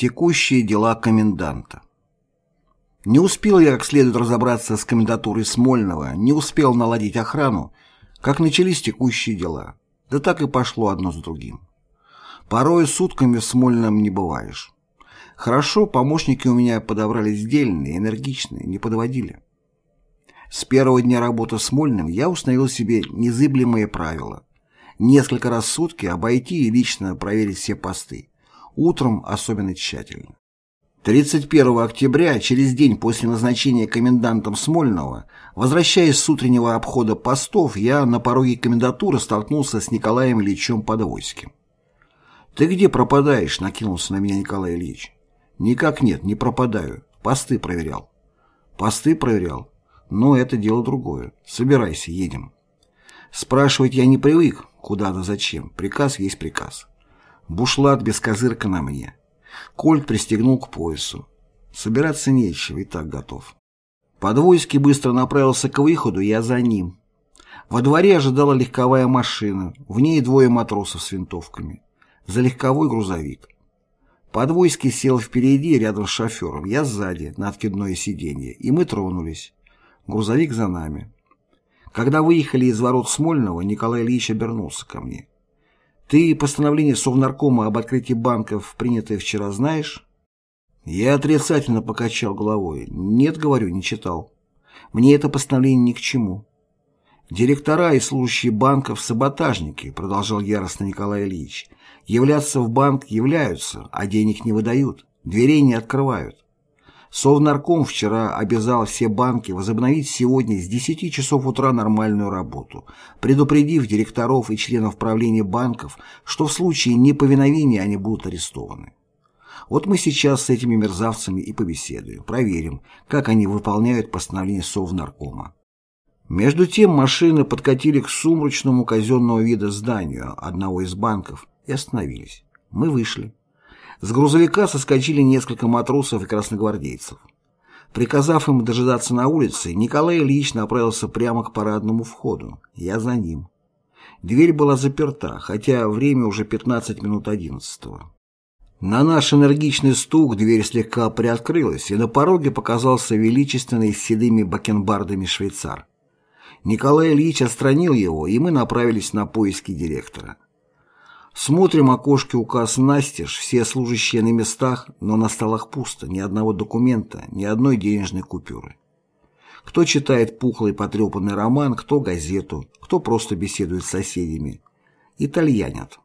Текущие дела коменданта. Не успел я как следует разобраться с комендатурой Смольного, не успел наладить охрану, как начались текущие дела. Да так и пошло одно за другим. Порой сутками в Смольном не бываешь. Хорошо, помощники у меня подобрались дельные, энергичные, не подводили. С первого дня работы с Смольным я установил себе незыблемые правила. Несколько раз в сутки обойти и лично проверить все посты. Утром особенно тщательно. 31 октября, через день после назначения комендантом Смольного, возвращаясь с утреннего обхода постов, я на пороге комендатуры столкнулся с Николаем Ильичем Подвойским. «Ты где пропадаешь?» — накинулся на меня Николай Ильич. «Никак нет, не пропадаю. Посты проверял». «Посты проверял? Но это дело другое. Собирайся, едем». Спрашивать я не привык, куда-то зачем. Приказ есть приказ. Бушлат без козырка на мне. Кольт пристегнул к поясу. Собираться нечего, и так готов. Подвойский быстро направился к выходу, я за ним. Во дворе ожидала легковая машина, в ней двое матросов с винтовками. За легковой грузовик. Подвойский сел впереди, рядом с шофером, я сзади, на откидное сиденье, и мы тронулись. Грузовик за нами. Когда выехали из ворот Смольного, Николай Ильич обернулся ко мне. «Ты постановление Совнаркома об открытии банков, принятое вчера, знаешь?» Я отрицательно покачал головой. «Нет, говорю, не читал. Мне это постановление ни к чему». «Директора и служащие банков – саботажники», – продолжал яростно Николай Ильич. «Являться в банк являются, а денег не выдают, дверей не открывают. Совнарком вчера обязал все банки возобновить сегодня с 10 часов утра нормальную работу, предупредив директоров и членов правления банков, что в случае неповиновения они будут арестованы. Вот мы сейчас с этими мерзавцами и побеседуем, проверим, как они выполняют постановление Совнаркома. Между тем машины подкатили к сумрачному казенного вида зданию одного из банков и остановились. Мы вышли. С грузовика соскочили несколько матросов и красногвардейцев. Приказав им дожидаться на улице, Николай Ильич направился прямо к парадному входу. Я за ним. Дверь была заперта, хотя время уже 15 минут одиннадцатого. На наш энергичный стук дверь слегка приоткрылась, и на пороге показался величественный с седыми бакенбардами швейцар. Николай Ильич отстранил его, и мы направились на поиски директора. Смотрим окошки указ настежь, все служащие на местах, но на столах пусто, ни одного документа, ни одной денежной купюры. Кто читает пухлый потрепанный роман, кто газету, кто просто беседует с соседями. Итальянят.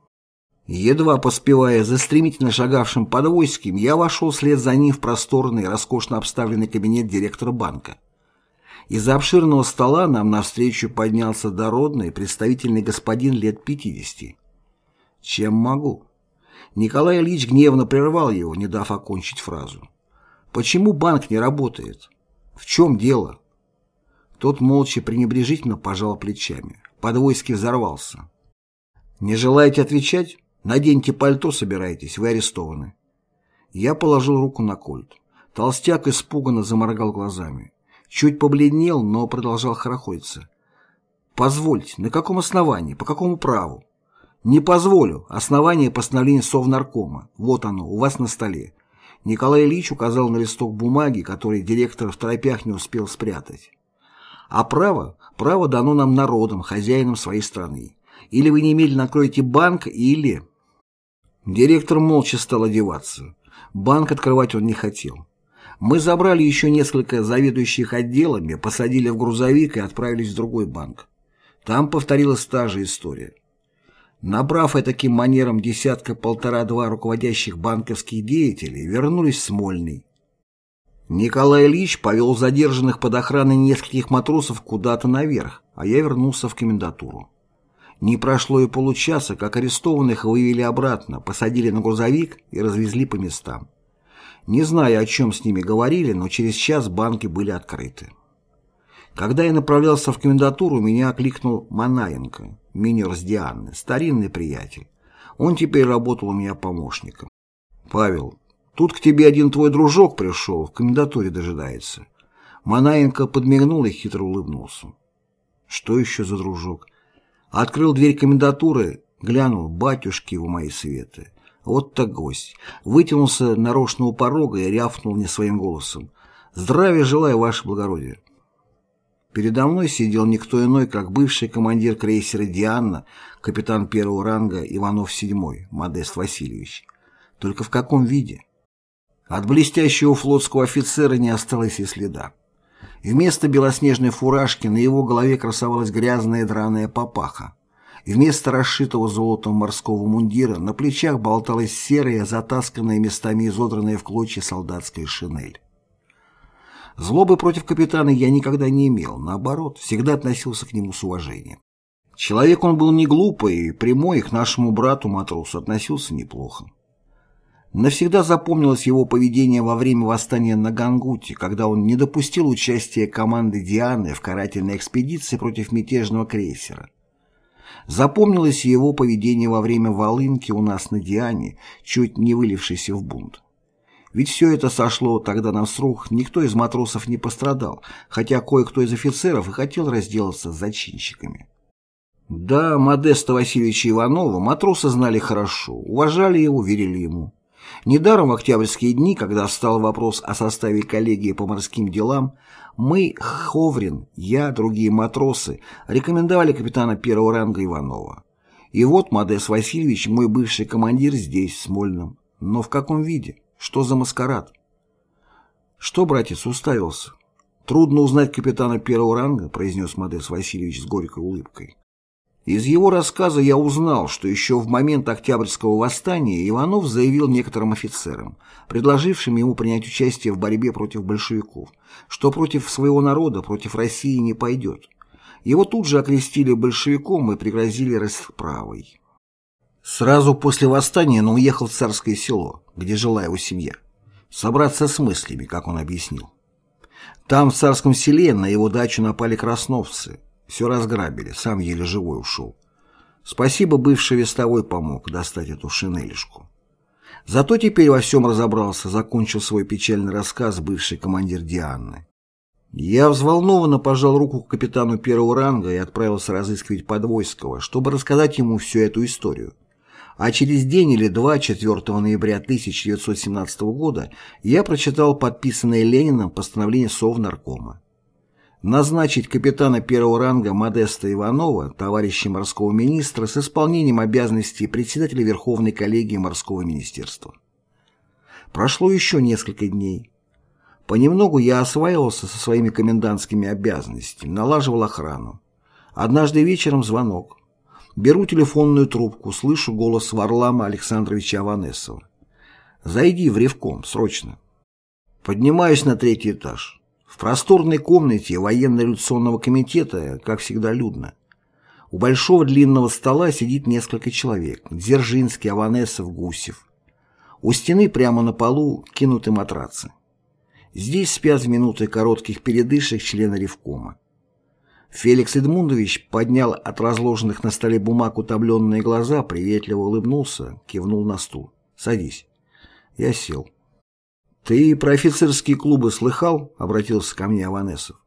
Едва поспевая за стремительно шагавшим подвойским, я вошел вслед за ним в просторный, роскошно обставленный кабинет директора банка. Из-за обширного стола нам навстречу поднялся дородный, представительный господин лет пятидесяти. Чем могу? Николай Ильич гневно прервал его, не дав окончить фразу. Почему банк не работает? В чем дело? Тот молча пренебрежительно пожал плечами. Подвойский взорвался. «Не желаете отвечать? Наденьте пальто, собирайтесь, вы арестованы». Я положил руку на кольт. Толстяк испуганно заморгал глазами. Чуть побледнел, но продолжал хорохотиться. «Позвольте, на каком основании, по какому праву?» Не позволю. Основание постановления Совнаркома. Вот оно, у вас на столе. Николай Ильич указал на листок бумаги, который директор в торопях не успел спрятать. А право? Право дано нам народом, хозяинам своей страны. Или вы немедленно откроете банк, или... Директор молча стал одеваться. Банк открывать он не хотел. Мы забрали еще несколько заведующих отделами, посадили в грузовик и отправились в другой банк. Там повторилась та же история. Набрав таким манером десятка-полтора-два руководящих банковских деятелей, вернулись в Смольный. Николай Ильич повел задержанных под охраной нескольких матросов куда-то наверх, а я вернулся в комендатуру. Не прошло и получаса, как арестованных вывели обратно, посадили на грузовик и развезли по местам. Не знаю, о чем с ними говорили, но через час банки были открыты. Когда я направлялся в комендатуру, меня окликнул Манаенко, минер с Дианы, старинный приятель. Он теперь работал у меня помощником. «Павел, тут к тебе один твой дружок пришел, в комендатуре дожидается». Манаенко подмигнул и хитро улыбнулся. «Что еще за дружок?» Открыл дверь комендатуры, глянул, батюшки у моей светы. Вот так гость. Вытянулся нарочно у порога и рявкнул мне своим голосом. «Здравия желаю, ваше благородие!» Передо мной сидел никто иной, как бывший командир крейсера «Диана», капитан первого ранга Иванов-7, Модест Васильевич. Только в каком виде? От блестящего флотского офицера не осталось и следа. Вместо белоснежной фуражки на его голове красовалась грязная драная папаха. Вместо расшитого золотом морского мундира на плечах болталась серая, затасканная местами изодранная в клочья солдатская шинель. Злобы против капитана я никогда не имел, наоборот, всегда относился к нему с уважением. Человек он был не глупый и прямой, к нашему брату-матросу относился неплохо. Навсегда запомнилось его поведение во время восстания на Гангуте, когда он не допустил участия команды Дианы в карательной экспедиции против мятежного крейсера. Запомнилось его поведение во время волынки у нас на Диане, чуть не вылившейся в бунт. Ведь все это сошло тогда на срок, никто из матросов не пострадал, хотя кое-кто из офицеров и хотел разделаться с зачинщиками. Да, Модеста Васильевича Иванова матросы знали хорошо, уважали его, верили ему. Недаром в октябрьские дни, когда встал вопрос о составе коллегии по морским делам, мы, Ховрин, я, другие матросы, рекомендовали капитана первого ранга Иванова. И вот Модест Васильевич, мой бывший командир, здесь, в Смольном. Но в каком виде? Что за маскарад? Что, братец, уставился? Трудно узнать капитана первого ранга, произнес Модес Васильевич с горькой улыбкой. Из его рассказа я узнал, что еще в момент Октябрьского восстания Иванов заявил некоторым офицерам, предложившим ему принять участие в борьбе против большевиков, что против своего народа, против России не пойдет. Его тут же окрестили большевиком и пригрозили расправой. Сразу после восстания он уехал в Царское село, где жила его семья. Собраться с мыслями, как он объяснил. Там, в Царском селе, на его дачу напали красновцы. Все разграбили, сам еле живой ушел. Спасибо, бывший вестовой помог достать эту шинелишку. Зато теперь во всем разобрался, закончил свой печальный рассказ бывший командир Дианы. Я взволнованно пожал руку капитану первого ранга и отправился разыскивать Подвойского, чтобы рассказать ему всю эту историю а через день или два, 4 ноября 1917 года, я прочитал подписанное Лениным постановление Совнаркома. Назначить капитана первого ранга Модеста Иванова, товарища морского министра, с исполнением обязанностей председателя Верховной коллегии морского министерства. Прошло еще несколько дней. Понемногу я осваивался со своими комендантскими обязанностями, налаживал охрану. Однажды вечером звонок. Беру телефонную трубку, слышу голос Варлама Александровича Аванесова. «Зайди в Ревком, срочно». Поднимаюсь на третий этаж. В просторной комнате военно-революционного комитета, как всегда, людно. У большого длинного стола сидит несколько человек. Дзержинский, Аванесов, Гусев. У стены прямо на полу кинуты матрацы. Здесь спят в минуты коротких передышек члены Ревкома. Феликс Эдмундович поднял от разложенных на столе бумаг утомленные глаза, приветливо улыбнулся, кивнул на стул. «Садись». Я сел. «Ты про офицерские клубы слыхал?» — обратился ко мне Аванесов.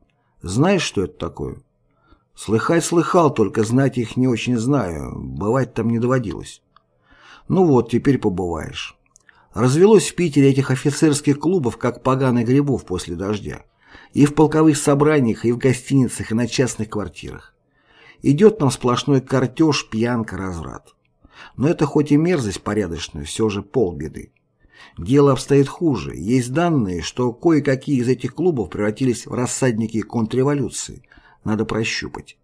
«Знаешь, что это такое?» «Слыхать слыхал, только знать их не очень знаю. Бывать там не доводилось». «Ну вот, теперь побываешь». Развелось в Питере этих офицерских клубов, как поганых грибов после дождя. И в полковых собраниях, и в гостиницах, и на частных квартирах. Идет нам сплошной картеж, пьянка, разврат. Но это хоть и мерзость порядочная, все же полбеды. Дело обстоит хуже. Есть данные, что кое-какие из этих клубов превратились в рассадники контрреволюции. Надо прощупать.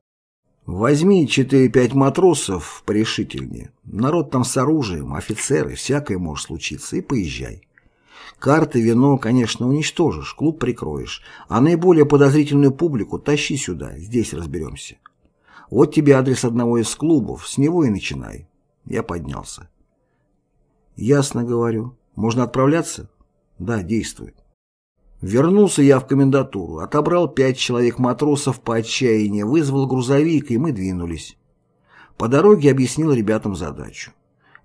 Возьми 4-5 матросов порешительнее. Народ там с оружием, офицеры, всякое может случиться, и поезжай. Карты, вино, конечно, уничтожишь, клуб прикроешь, а наиболее подозрительную публику тащи сюда, здесь разберемся. Вот тебе адрес одного из клубов, с него и начинай. Я поднялся. Ясно говорю. Можно отправляться? Да, действуй. Вернулся я в комендатуру, отобрал пять человек-матросов по отчаянию, вызвал грузовик, и мы двинулись. По дороге объяснил ребятам задачу.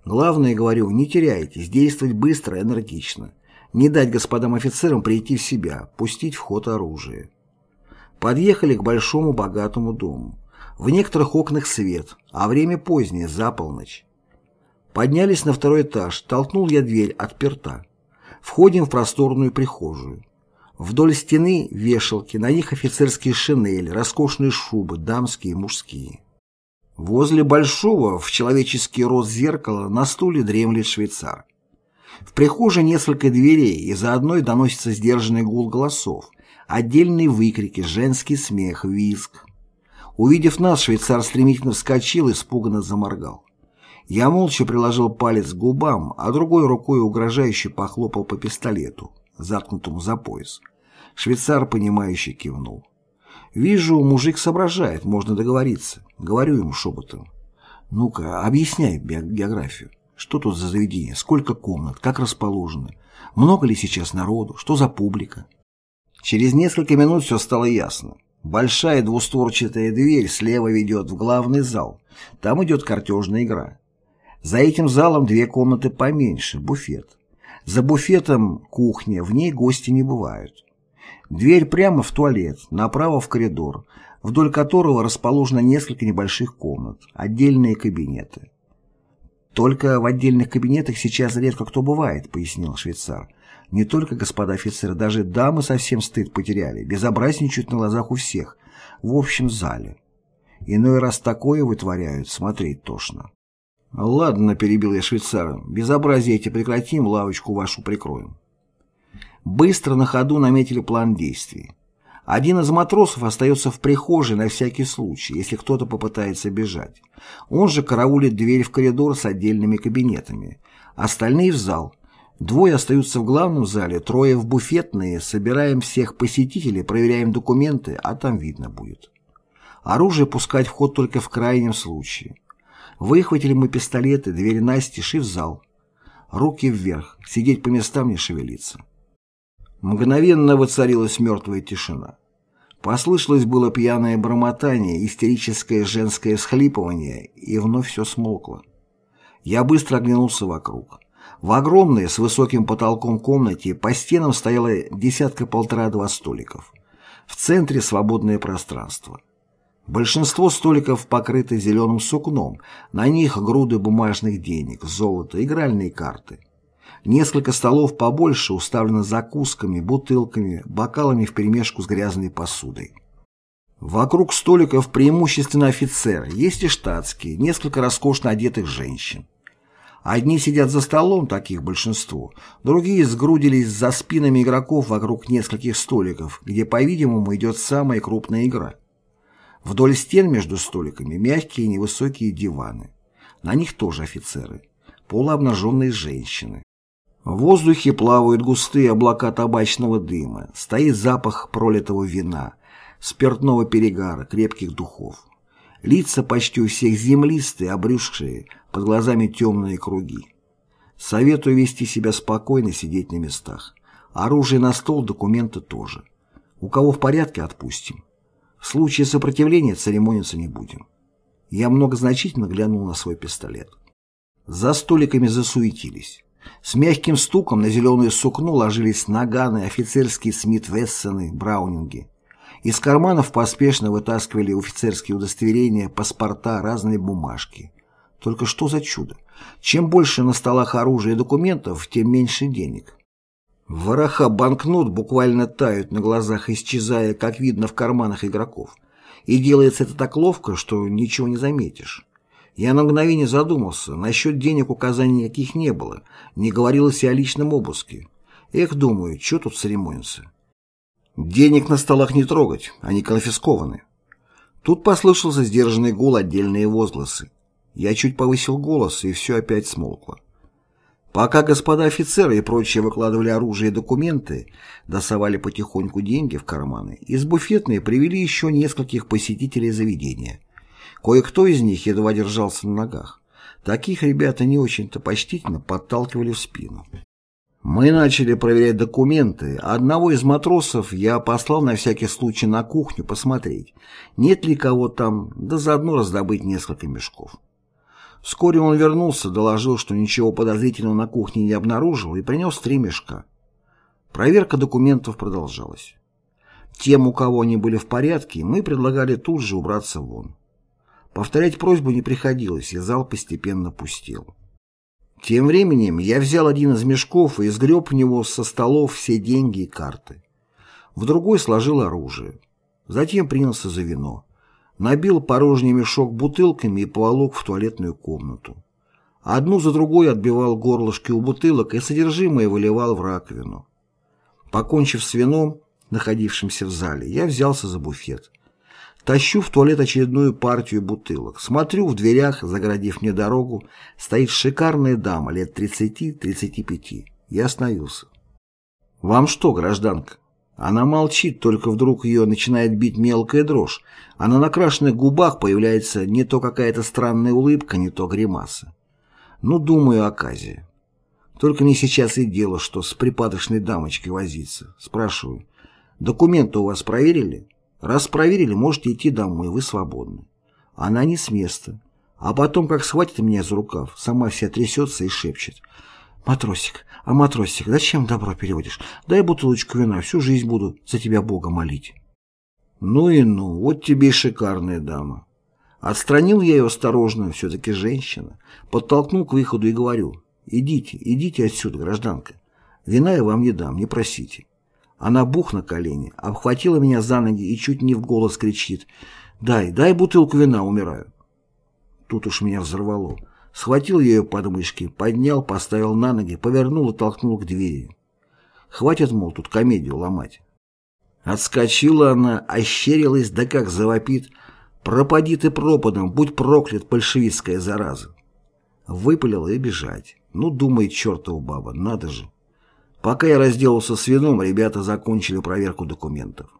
Главное, говорю, не теряйтесь, действовать быстро и энергично не дать господам офицерам прийти в себя, пустить в ход оружие. Подъехали к большому богатому дому. В некоторых окнах свет, а время позднее, за полночь. Поднялись на второй этаж, толкнул я дверь, отперта. Входим в просторную прихожую. Вдоль стены вешалки, на них офицерские шинели, роскошные шубы, дамские и мужские. Возле большого, в человеческий рост зеркала, на стуле дремлет швейцар. В прихожей несколько дверей, и за одной доносится сдержанный гул голосов, отдельные выкрики, женский смех, визг. Увидев нас, швейцар стремительно вскочил и испуганно заморгал. Я молча приложил палец к губам, а другой рукой угрожающе похлопал по пистолету, заткнутому за пояс. Швейцар, понимающе кивнул. Вижу, мужик соображает, можно договориться. Говорю ему шепотом. Ну-ка, объясняй географию. Что тут за заведение? Сколько комнат? Как расположены? Много ли сейчас народу? Что за публика? Через несколько минут все стало ясно. Большая двустворчатая дверь слева ведет в главный зал. Там идет картежная игра. За этим залом две комнаты поменьше, буфет. За буфетом кухня, в ней гости не бывают. Дверь прямо в туалет, направо в коридор, вдоль которого расположено несколько небольших комнат, отдельные кабинеты. «Только в отдельных кабинетах сейчас редко кто бывает», — пояснил швейцар. «Не только господа офицеры, даже дамы совсем стыд потеряли, безобразничают на глазах у всех, в общем зале. Иной раз такое вытворяют, смотреть тошно». «Ладно», — перебил я швейцара, — «безобразие эти прекратим, лавочку вашу прикроем». Быстро на ходу наметили план действий. Один из матросов остается в прихожей на всякий случай, если кто-то попытается бежать. Он же караулит дверь в коридор с отдельными кабинетами. Остальные в зал. Двое остаются в главном зале, трое в буфетные, собираем всех посетителей, проверяем документы, а там видно будет. Оружие пускать в ход только в крайнем случае. Выхватили мы пистолеты, двери настежь в зал. Руки вверх, сидеть по местам не шевелиться. Мгновенно воцарилась мертвая тишина. Послышалось было пьяное бормотание, истерическое женское всхлипывание, и вновь все смолкло. Я быстро оглянулся вокруг. В огромной, с высоким потолком комнате по стенам стояло десятка-полтора-два столиков. В центре свободное пространство. Большинство столиков покрыты зеленым сукном, на них груды бумажных денег, золото, игральные карты. Несколько столов побольше уставлено закусками, бутылками, бокалами вперемешку с грязной посудой. Вокруг столиков преимущественно офицеры, есть и штатские, несколько роскошно одетых женщин. Одни сидят за столом, таких большинство, другие сгрудились за спинами игроков вокруг нескольких столиков, где, по-видимому, идет самая крупная игра. Вдоль стен между столиками мягкие невысокие диваны. На них тоже офицеры. Полуобнаженные женщины. В воздухе плавают густые облака табачного дыма, стоит запах пролитого вина, спиртного перегара, крепких духов. Лица почти у всех землистые, обрюзгшие, под глазами темные круги. Советую вести себя спокойно, сидеть на местах. Оружие на стол, документы тоже. У кого в порядке, отпустим. В случае сопротивления церемониться не будем. Я многозначительно глянул на свой пистолет. За столиками засуетились. С мягким стуком на зеленое сукно ложились наганы, офицерские Смит-Вессоны, Браунинги. Из карманов поспешно вытаскивали офицерские удостоверения, паспорта, разные бумажки. Только что за чудо? Чем больше на столах оружия и документов, тем меньше денег. Вороха банкнот буквально тают на глазах, исчезая, как видно, в карманах игроков. И делается это так ловко, что ничего не заметишь. Я на мгновение задумался, насчет денег указаний никаких не было, не говорилось и о личном обыске. Эх, думаю, что тут церемониться? Денег на столах не трогать, они конфискованы. Тут послышался сдержанный гул, отдельные возгласы. Я чуть повысил голос, и все опять смолкло. Пока господа офицеры и прочие выкладывали оружие и документы, досовали потихоньку деньги в карманы, из буфетной привели еще нескольких посетителей заведения. Кое-кто из них едва держался на ногах. Таких ребята не очень-то почтительно подталкивали в спину. Мы начали проверять документы. Одного из матросов я послал на всякий случай на кухню посмотреть, нет ли кого там, да заодно раздобыть несколько мешков. Вскоре он вернулся, доложил, что ничего подозрительного на кухне не обнаружил и принес три мешка. Проверка документов продолжалась. Тем, у кого они были в порядке, мы предлагали тут же убраться вон. Повторять просьбу не приходилось, и зал постепенно пустел. Тем временем я взял один из мешков и сгреб в него со столов все деньги и карты. В другой сложил оружие. Затем принялся за вино. Набил порожний мешок бутылками и поволок в туалетную комнату. Одну за другой отбивал горлышки у бутылок и содержимое выливал в раковину. Покончив с вином, находившимся в зале, я взялся за буфет. Тащу в туалет очередную партию бутылок. Смотрю, в дверях, загородив мне дорогу, стоит шикарная дама лет 30-35. Я остановился. «Вам что, гражданка?» Она молчит, только вдруг ее начинает бить мелкая дрожь, а на накрашенных губах появляется не то какая-то странная улыбка, не то гримаса. Ну, думаю, оказия. Только не сейчас и дело, что с припадочной дамочкой возиться. Спрашиваю, документы у вас проверили? Раз проверили, можете идти домой, вы свободны. Она не с места. А потом, как схватит меня за рукав, сама вся трясется и шепчет. «Матросик, а матросик, зачем добро переводишь? Дай бутылочку вина, всю жизнь буду за тебя Бога молить». Ну и ну, вот тебе и шикарная дама. Отстранил я ее осторожно, все-таки женщина, подтолкнул к выходу и говорю, идите, идите отсюда, гражданка. Вина я вам не дам, не просите. Она бух на колени, обхватила меня за ноги и чуть не в голос кричит «Дай, дай бутылку вина, умираю». Тут уж меня взорвало. Схватил ее под мышки, поднял, поставил на ноги, повернул и толкнул к двери. Хватит, мол, тут комедию ломать. Отскочила она, ощерилась, да как завопит. «Пропади ты пропадом, будь проклят, большевистская зараза!» Выпалила и бежать. Ну, думает чертова баба, надо же. Пока я разделался с вином, ребята закончили проверку документов.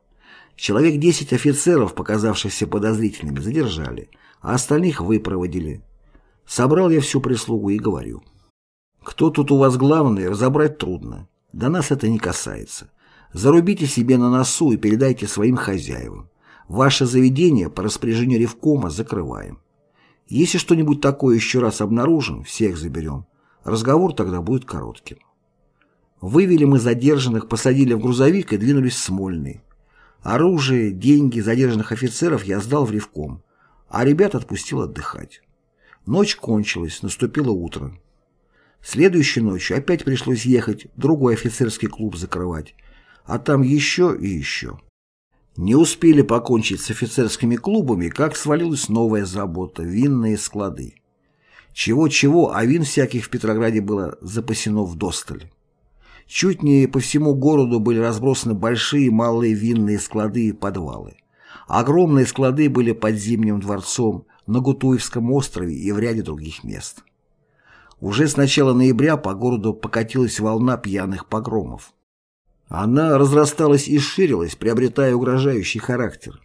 Человек 10 офицеров, показавшихся подозрительными, задержали, а остальных выпроводили. Собрал я всю прислугу и говорю. Кто тут у вас главный, разобрать трудно. До нас это не касается. Зарубите себе на носу и передайте своим хозяевам. Ваше заведение по распоряжению Ревкома закрываем. Если что-нибудь такое еще раз обнаружим, всех заберем. Разговор тогда будет коротким. Вывели мы задержанных, посадили в грузовик и двинулись в Смольный. Оружие, деньги задержанных офицеров я сдал в Ревком, а ребят отпустил отдыхать. Ночь кончилась, наступило утро. Следующей ночью опять пришлось ехать, другой офицерский клуб закрывать, а там еще и еще. Не успели покончить с офицерскими клубами, как свалилась новая забота – винные склады. Чего-чего, а вин всяких в Петрограде было запасено в досталь. Чуть не по всему городу были разбросаны большие и малые винные склады и подвалы. Огромные склады были под Зимним дворцом, на Гутуевском острове и в ряде других мест. Уже с начала ноября по городу покатилась волна пьяных погромов. Она разрасталась и ширилась, приобретая угрожающий характер.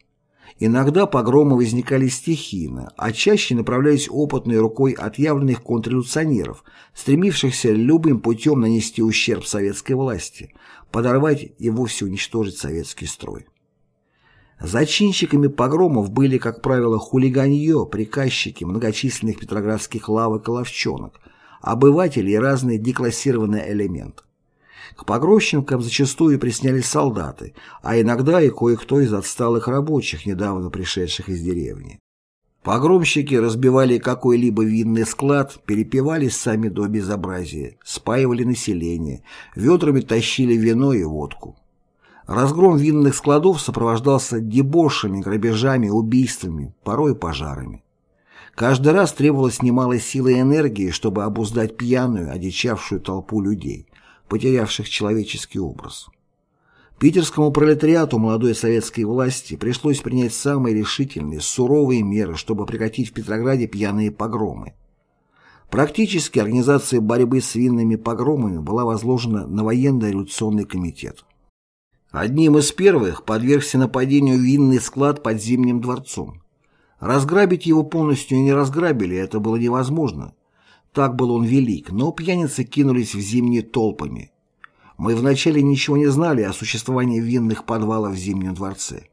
Иногда погромы возникали стихийно, а чаще направлялись опытной рукой отъявленных контрреволюционеров, стремившихся любым путем нанести ущерб советской власти, подорвать и вовсе уничтожить советский строй. Зачинщиками погромов были, как правило, хулиганье, приказчики многочисленных петроградских лавок и ловчонок, обыватели и разные деклассированные элементы. К погромщикам зачастую приснялись солдаты, а иногда и кое-кто из отсталых рабочих, недавно пришедших из деревни. Погромщики разбивали какой-либо винный склад, перепивались сами до безобразия, спаивали население, ведрами тащили вино и водку. Разгром винных складов сопровождался дебошами, грабежами, убийствами, порой пожарами. Каждый раз требовалось немало силы и энергии, чтобы обуздать пьяную, одичавшую толпу людей, потерявших человеческий образ. Питерскому пролетариату молодой советской власти пришлось принять самые решительные, суровые меры, чтобы прекратить в Петрограде пьяные погромы. Практически организация борьбы с винными погромами была возложена на военно-революционный комитет. Одним из первых подвергся нападению винный склад под Зимним дворцом. Разграбить его полностью не разграбили, это было невозможно. Так был он велик, но пьяницы кинулись в зимние толпами. Мы вначале ничего не знали о существовании винных подвалов в Зимнем дворце.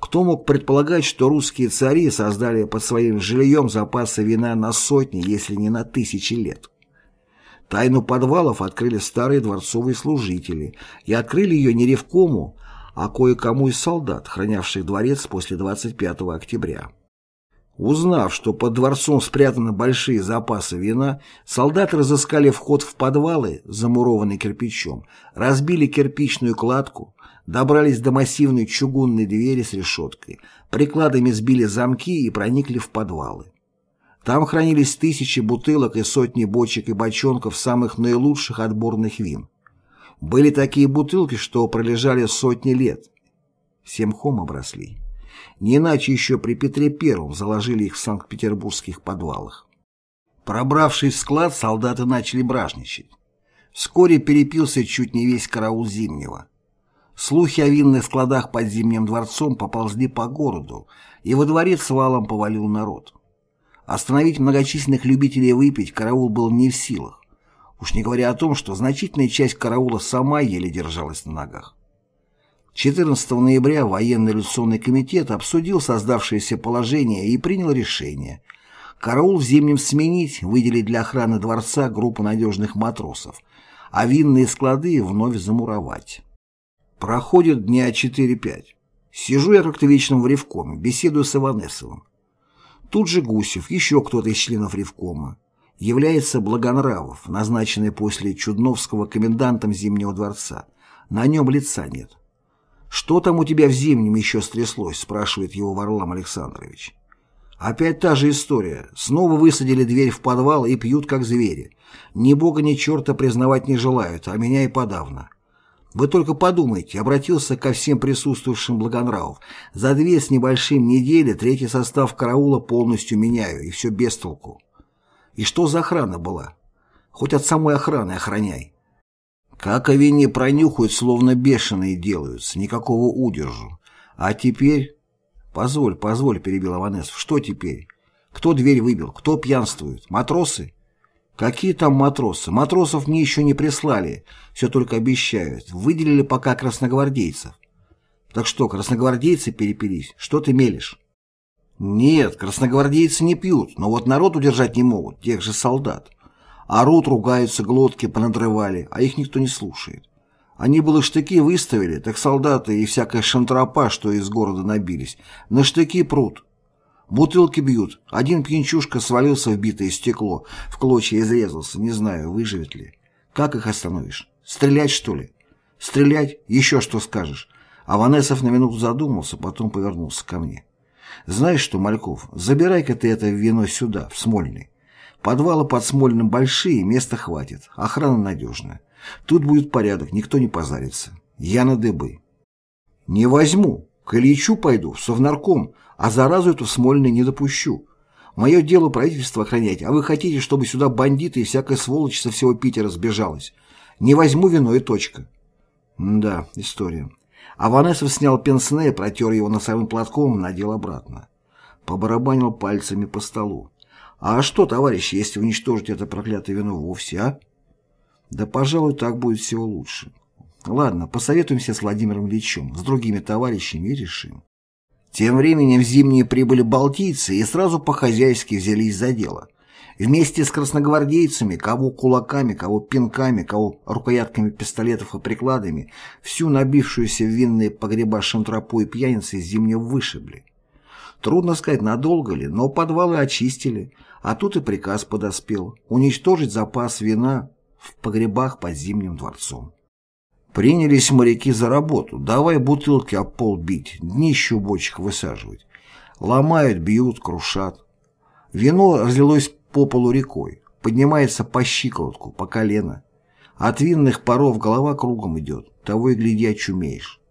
Кто мог предполагать, что русские цари создали под своим жильем запасы вина на сотни, если не на тысячи лет? Тайну подвалов открыли старые дворцовые служители, и открыли ее не Ревкому, а кое-кому из солдат, хранявших дворец после 25 октября. Узнав, что под дворцом спрятаны большие запасы вина, солдаты разыскали вход в подвалы, замурованный кирпичом, разбили кирпичную кладку, добрались до массивной чугунной двери с решеткой, прикладами сбили замки и проникли в подвалы. Там хранились тысячи бутылок и сотни бочек и бочонков самых наилучших отборных вин. Были такие бутылки, что пролежали сотни лет. Всем хом обросли. Не иначе еще при Петре Первом заложили их в санкт-петербургских подвалах. Пробравшись в склад, солдаты начали бражничать. Вскоре перепился чуть не весь караул Зимнего. Слухи о винных складах под Зимним дворцом поползли по городу, и во дворец валом повалил народ. Остановить многочисленных любителей выпить караул был не в силах, уж не говоря о том, что значительная часть караула сама еле держалась на ногах. 14 ноября военный революционный комитет обсудил создавшееся положение и принял решение караул в зимнем сменить, выделить для охраны дворца группу надежных матросов, а винные склады вновь замуровать. Проходит дня 4-5. Сижу я как-то вечером в Ревкоме, беседую с Иванесовым. Тут же Гусев, еще кто-то из членов Ревкома. Является Благонравов, назначенный после Чудновского комендантом Зимнего дворца. На нем лица нет. «Что там у тебя в Зимнем еще стряслось?» спрашивает его Варлам Александрович. Опять та же история. Снова высадили дверь в подвал и пьют как звери. Ни бога, ни черта признавать не желают, а меня и подавно. Вы только подумайте, обратился ко всем присутствующим Благонравов. За две с небольшим недели третий состав караула полностью меняю, и все без толку. И что за охрана была? Хоть от самой охраны охраняй. Как о вине пронюхают, словно бешеные делаются, никакого удержу. А теперь... Позволь, позволь, перебил Аванесов. Что теперь? Кто дверь выбил? Кто пьянствует? Матросы? Какие там матросы? Матросов мне еще не прислали. Все только обещают. Выделили пока красногвардейцев. Так что, красногвардейцы перепились? Что ты мелешь? Нет, красногвардейцы не пьют, но вот народ удержать не могут, тех же солдат. Орут, ругаются, глотки понадрывали, а их никто не слушает. Они было штыки выставили, так солдаты и всякая шантропа, что из города набились, на штыки прут. Бутылки бьют. Один пьянчушка свалился в битое стекло, в клочья изрезался, не знаю, выживет ли. Как их остановишь? Стрелять, что ли? Стрелять? Еще что скажешь? А Ванесов на минуту задумался, потом повернулся ко мне. Знаешь что, Мальков, забирай-ка ты это вино сюда, в Смольный. Подвалы под Смольным большие, места хватит, охрана надежная. Тут будет порядок, никто не позарится. Я на дыбы. Не возьму. К Ильичу пойду, в Совнарком, а заразу эту Смольный не допущу. Мое дело правительство охранять, а вы хотите, чтобы сюда бандиты и всякая сволочь со всего Питера сбежалась. Не возьму вино и точка. Да, история. А Ванесов снял пенсне, протер его носовым платком, надел обратно. Побарабанил пальцами по столу. А что, товарищи, если уничтожить это проклятое вино вовсе, а? Да, пожалуй, так будет всего лучше. Ладно, посоветуемся с Владимиром Ильичем, с другими товарищами и решим. Тем временем в зимние прибыли балтийцы и сразу по-хозяйски взялись за дело. Вместе с красногвардейцами, кого кулаками, кого пинками, кого рукоятками пистолетов и прикладами, всю набившуюся в винные погреба шантропу и пьяницы из зимнего вышибли. Трудно сказать, надолго ли, но подвалы очистили, а тут и приказ подоспел – уничтожить запас вина в погребах под Зимним дворцом. Принялись моряки за работу. Давай бутылки об пол бить, днищу бочек высаживать. Ломают, бьют, крушат. Вино разлилось по полу рекой, поднимается по щиколотку, по колено. От винных паров голова кругом идет, того и гляди очумеешь.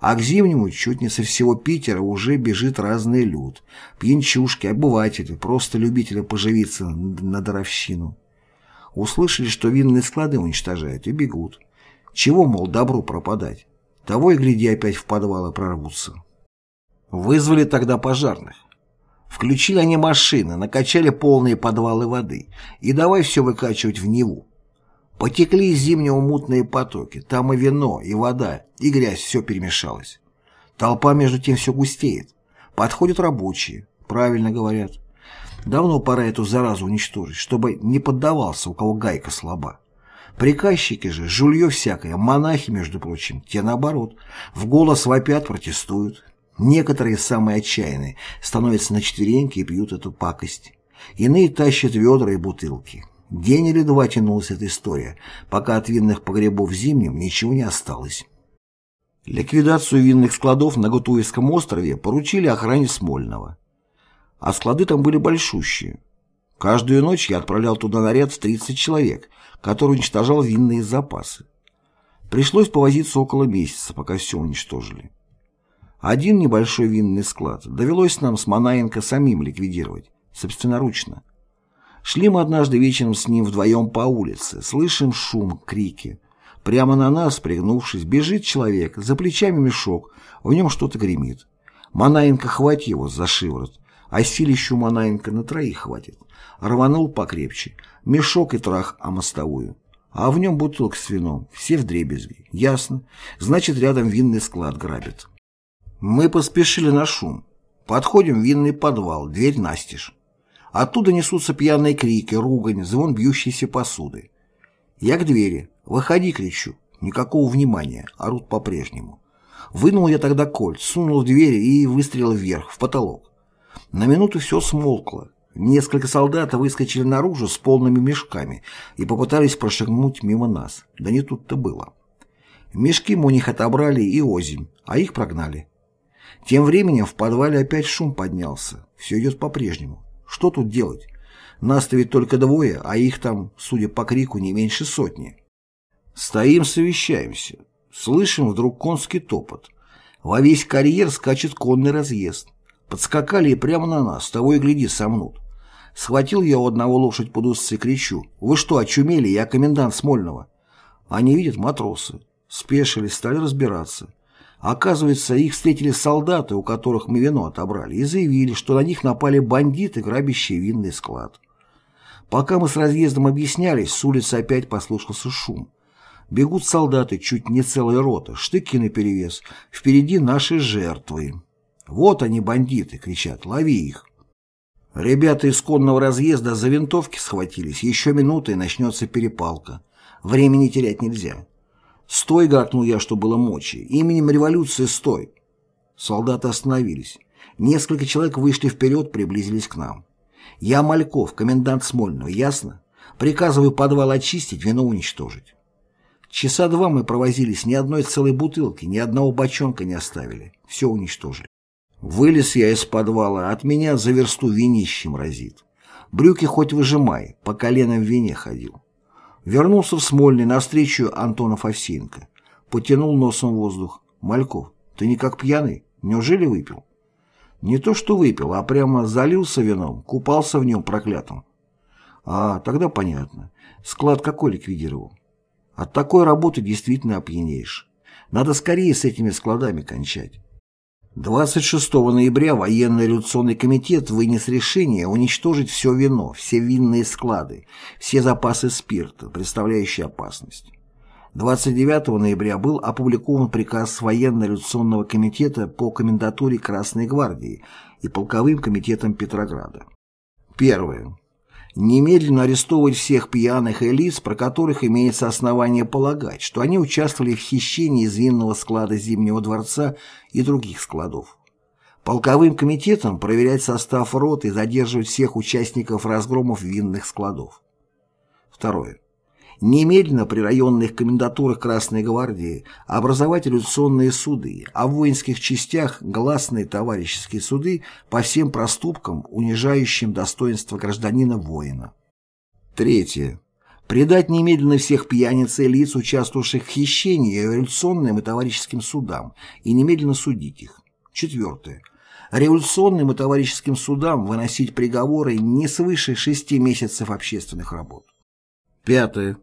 А к зимнему чуть не со всего Питера уже бежит разный люд. Пьянчушки, обыватели, просто любители поживиться на даровщину. Услышали, что винные склады уничтожают, и бегут. Чего, мол, добру пропадать? Того и гляди опять в подвалы прорвутся. Вызвали тогда пожарных. Включили они машины, накачали полные подвалы воды и давай все выкачивать в Неву. Потекли из зимнего мутные потоки, там и вино, и вода, и грязь, все перемешалось. Толпа между тем все густеет. Подходят рабочие, правильно говорят. Давно пора эту заразу уничтожить, чтобы не поддавался, у кого гайка слаба. Приказчики же, жулье всякое, монахи, между прочим, те наоборот, в голос вопят, протестуют. Некоторые, самые отчаянные, становятся на четвереньки и пьют эту пакость. Иные тащат ведра и бутылки. День или два тянулась эта история, пока от винных погребов зимним ничего не осталось. Ликвидацию винных складов на Гутуевском острове поручили охране Смольного. А склады там были большущие. Каждую ночь я отправлял туда наряд в 30 человек, который уничтожал винные запасы. Пришлось повозиться около месяца, пока все уничтожили. Один небольшой винный склад довелось нам с Манаенко самим ликвидировать, собственноручно. Шли мы однажды вечером с ним вдвоем по улице, слышим шум, крики. Прямо на нас, пригнувшись, бежит человек, за плечами мешок, в нем что-то гремит. Манаенко хватит его за шиворот, а силищу Манаенко на троих хватит. Рванул покрепче, мешок и трах о мостовую. А в нем бутылка с вином, все в дребезги. Ясно. Значит, рядом винный склад грабят. Мы поспешили на шум. Подходим в винный подвал, дверь настежь. Оттуда несутся пьяные крики, ругань, звон бьющейся посуды. Я к двери. «Выходи!» — кричу. Никакого внимания. Орут по-прежнему. Вынул я тогда кольт, сунул в дверь и выстрелил вверх, в потолок. На минуту все смолкло. Несколько солдат выскочили наружу с полными мешками и попытались прошагнуть мимо нас. Да не тут-то было. Мешки мы у них отобрали и озимь, а их прогнали. Тем временем в подвале опять шум поднялся. Все идет по-прежнему. Что тут делать? Нас-то ведь только двое, а их там, судя по крику, не меньше сотни. Стоим, совещаемся. Слышим вдруг конский топот. Во весь карьер скачет конный разъезд. Подскакали и прямо на нас, того и гляди, сомнут. Схватил я у одного лошадь под узцы и кричу. «Вы что, очумели? Я комендант Смольного». Они видят матросы. Спешились, стали разбираться. Оказывается, их встретили солдаты, у которых мы вино отобрали, и заявили, что на них напали бандиты, грабящие винный склад. Пока мы с разъездом объяснялись, с улицы опять послушался шум. Бегут солдаты, чуть не целая рота, штыки наперевес. Впереди наши жертвы. «Вот они, бандиты!» — кричат. «Лови их!» Ребята из конного разъезда за винтовки схватились. Еще минута, и начнется перепалка. Времени терять нельзя. «Стой!» — гаркнул я, что было мочи. «Именем революции стой!» Солдаты остановились. Несколько человек вышли вперед, приблизились к нам. «Я Мальков, комендант Смольного, ясно? Приказываю подвал очистить, вино уничтожить». Часа два мы провозились, ни одной целой бутылки, ни одного бочонка не оставили. Все уничтожили. Вылез я из подвала, от меня за версту винищем разит. Брюки хоть выжимай, по колено в вине ходил. Вернулся в Смольный навстречу Антонов Овсеенко. Потянул носом воздух. «Мальков, ты не как пьяный? Неужели выпил?» «Не то что выпил, а прямо залился вином, купался в нем проклятым». «А, тогда понятно. Склад какой ликвидировал?» «От такой работы действительно опьянеешь. Надо скорее с этими складами кончать». 26 ноября военный революционный комитет вынес решение уничтожить все вино, все винные склады, все запасы спирта, представляющие опасность. 29 ноября был опубликован приказ военно-революционного комитета по комендатуре Красной гвардии и полковым комитетам Петрограда. Первое немедленно арестовывать всех пьяных и лиц, про которых имеется основание полагать, что они участвовали в хищении из винного склада Зимнего дворца и других складов. Полковым комитетом проверять состав рот и задерживать всех участников разгромов винных складов. Второе немедленно при районных комендатурах Красной Гвардии образовать революционные суды, а в воинских частях гласные товарищеские суды по всем проступкам, унижающим достоинство гражданина-воина. Третье. Предать немедленно всех пьяниц и лиц, участвовавших в хищении, революционным и товарищеским судам, и немедленно судить их. Четвертое. Революционным и товарищеским судам выносить приговоры не свыше шести месяцев общественных работ. Пятое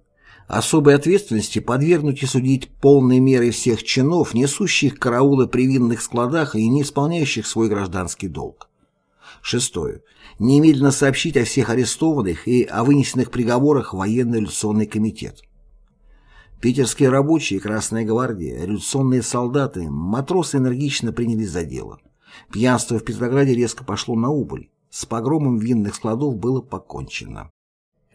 особой ответственности подвергнуть и судить полной мерой всех чинов, несущих караулы при винных складах и не исполняющих свой гражданский долг. Шестое. Немедленно сообщить о всех арестованных и о вынесенных приговорах военно-революционный комитет. Питерские рабочие, Красная гвардия, революционные солдаты, матросы энергично принялись за дело. Пьянство в Петрограде резко пошло на убыль. С погромом винных складов было покончено.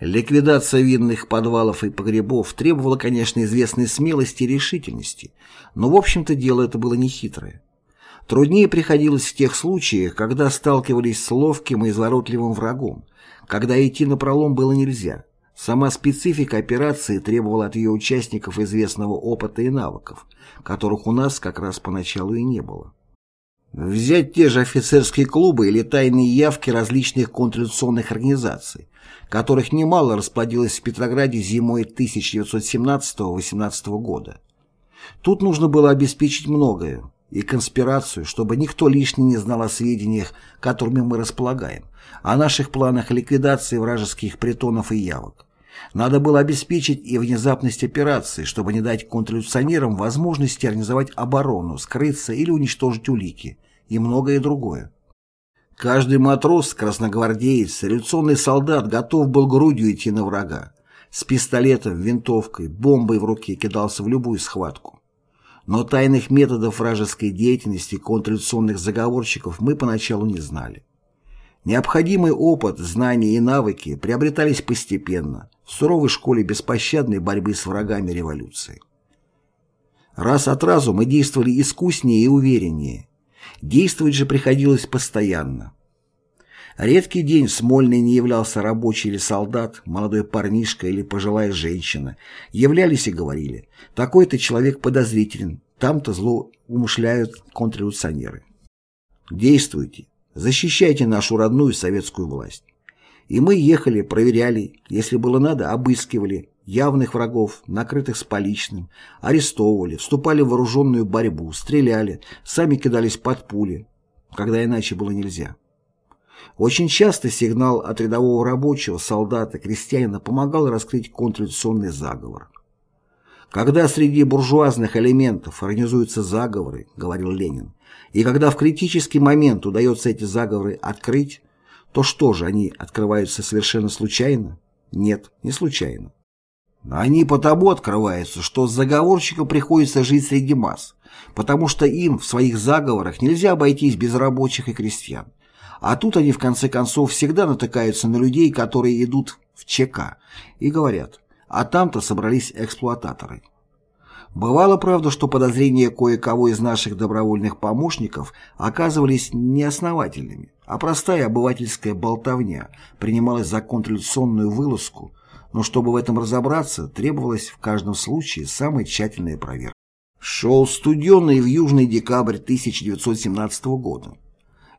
Ликвидация винных подвалов и погребов требовала, конечно, известной смелости и решительности, но, в общем-то, дело это было нехитрое. Труднее приходилось в тех случаях, когда сталкивались с ловким и изворотливым врагом, когда идти на пролом было нельзя. Сама специфика операции требовала от ее участников известного опыта и навыков, которых у нас как раз поначалу и не было. Взять те же офицерские клубы или тайные явки различных контрреволюционных организаций, которых немало расплодилось в Петрограде зимой 1917-18 года. Тут нужно было обеспечить многое, и конспирацию, чтобы никто лишний не знал о сведениях, которыми мы располагаем, о наших планах ликвидации вражеских притонов и явок. Надо было обеспечить и внезапность операции, чтобы не дать контрреволюционерам возможности организовать оборону, скрыться или уничтожить улики, и многое другое. Каждый матрос, красногвардеец, революционный солдат готов был грудью идти на врага. С пистолетом, винтовкой, бомбой в руке кидался в любую схватку. Но тайных методов вражеской деятельности контрреволюционных заговорщиков мы поначалу не знали. Необходимый опыт, знания и навыки приобретались постепенно, в суровой школе беспощадной борьбы с врагами революции. Раз от разу мы действовали искуснее и увереннее. Действовать же приходилось постоянно. Редкий день Смольный не являлся рабочий или солдат, молодой парнишка или пожилая женщина. Являлись и говорили, такой-то человек подозрителен, там-то зло умышляют контрреволюционеры. Действуйте, защищайте нашу родную советскую власть. И мы ехали, проверяли, если было надо, обыскивали явных врагов, накрытых с поличным, арестовывали, вступали в вооруженную борьбу, стреляли, сами кидались под пули, когда иначе было нельзя. Очень часто сигнал от рядового рабочего, солдата, крестьянина помогал раскрыть контрреволюционный заговор. «Когда среди буржуазных элементов организуются заговоры, — говорил Ленин, — и когда в критический момент удается эти заговоры открыть, то что же, они открываются совершенно случайно? Нет, не случайно. Они потому открываются, что заговорщикам приходится жить среди масс, потому что им в своих заговорах нельзя обойтись без рабочих и крестьян. А тут они в конце концов всегда натыкаются на людей, которые идут в ЧК и говорят, а там-то собрались эксплуататоры. Бывало, правда, что подозрения кое-кого из наших добровольных помощников оказывались неосновательными, а простая обывательская болтовня принималась за контрреволюционную вылазку, но чтобы в этом разобраться, требовалась в каждом случае самая тщательная проверка. Шел студеный в южный декабрь 1917 года.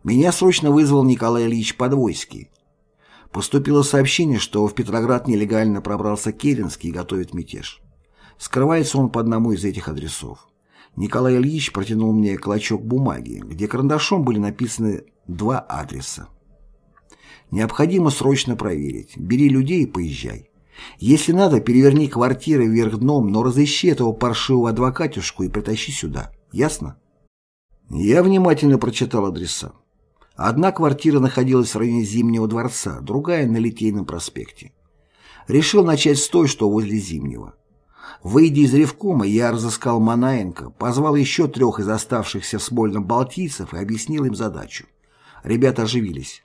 Меня срочно вызвал Николай Ильич Подвойский. Поступило сообщение, что в Петроград нелегально пробрался Керенский и готовит мятеж. Скрывается он по одному из этих адресов. Николай Ильич протянул мне клочок бумаги, где карандашом были написаны два адреса. Необходимо срочно проверить. Бери людей и поезжай. Если надо, переверни квартиры вверх дном, но разыщи этого паршивого адвокатюшку и притащи сюда. Ясно? Я внимательно прочитал адреса. Одна квартира находилась в районе Зимнего дворца, другая на Литейном проспекте. Решил начать с той, что возле Зимнего. Выйдя из ревкома, я разыскал Манаенко, позвал еще трех из оставшихся в Смольном балтийцев и объяснил им задачу. Ребята оживились.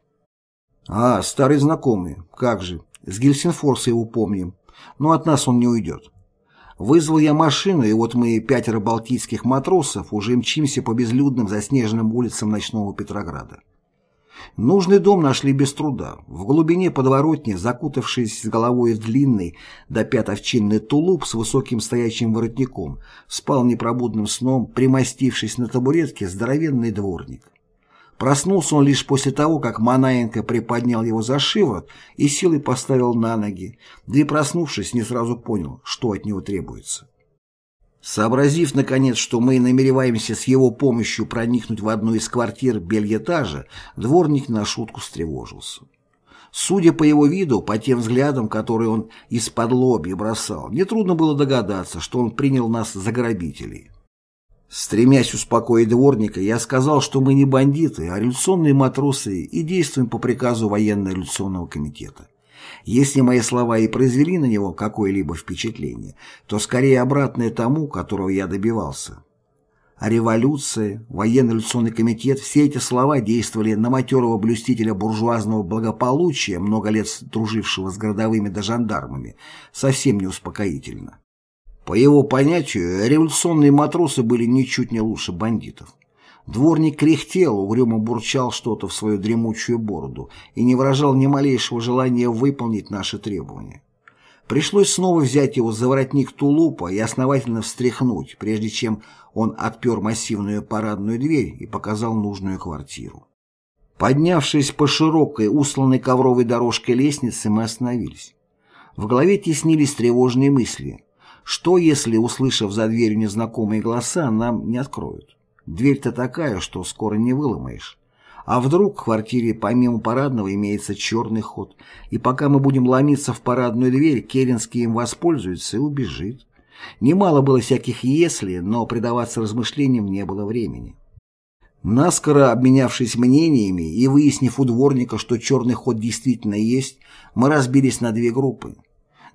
«А, старый знакомый, как же, с Гельсинфорса его помним, но от нас он не уйдет». Вызвал я машину, и вот мы, пятеро балтийских матросов, уже мчимся по безлюдным заснеженным улицам ночного Петрограда. Нужный дом нашли без труда. В глубине подворотни, закутавшись с головой в длинный до пят овчинный тулуп с высоким стоячим воротником, спал непробудным сном, примостившись на табуретке, здоровенный дворник. Проснулся он лишь после того, как Манаенко приподнял его за шиворот и силой поставил на ноги, да и проснувшись, не сразу понял, что от него требуется. Сообразив, наконец, что мы намереваемся с его помощью проникнуть в одну из квартир бельетажа, дворник на шутку встревожился. Судя по его виду, по тем взглядам, которые он из-под лобья бросал, нетрудно было догадаться, что он принял нас за грабителей. Стремясь успокоить дворника, я сказал, что мы не бандиты, а революционные матросы и действуем по приказу военно-революционного комитета. Если мои слова и произвели на него какое-либо впечатление, то скорее обратное тому, которого я добивался. А революция, военно-революционный комитет – все эти слова действовали на матерого блюстителя буржуазного благополучия, много лет дружившего с городовыми да жандармами, совсем не успокоительно. По его понятию, революционные матросы были ничуть не лучше бандитов. Дворник кряхтел, угрюмо бурчал что-то в свою дремучую бороду и не выражал ни малейшего желания выполнить наши требования. Пришлось снова взять его за воротник тулупа и основательно встряхнуть, прежде чем он отпер массивную парадную дверь и показал нужную квартиру. Поднявшись по широкой, усланной ковровой дорожкой лестницы, мы остановились. В голове теснились тревожные мысли. Что, если, услышав за дверью незнакомые голоса, нам не откроют? Дверь-то такая, что скоро не выломаешь. А вдруг в квартире помимо парадного имеется черный ход, и пока мы будем ломиться в парадную дверь, Керенский им воспользуется и убежит. Немало было всяких «если», но предаваться размышлениям не было времени. Наскоро обменявшись мнениями и выяснив у дворника, что черный ход действительно есть, мы разбились на две группы.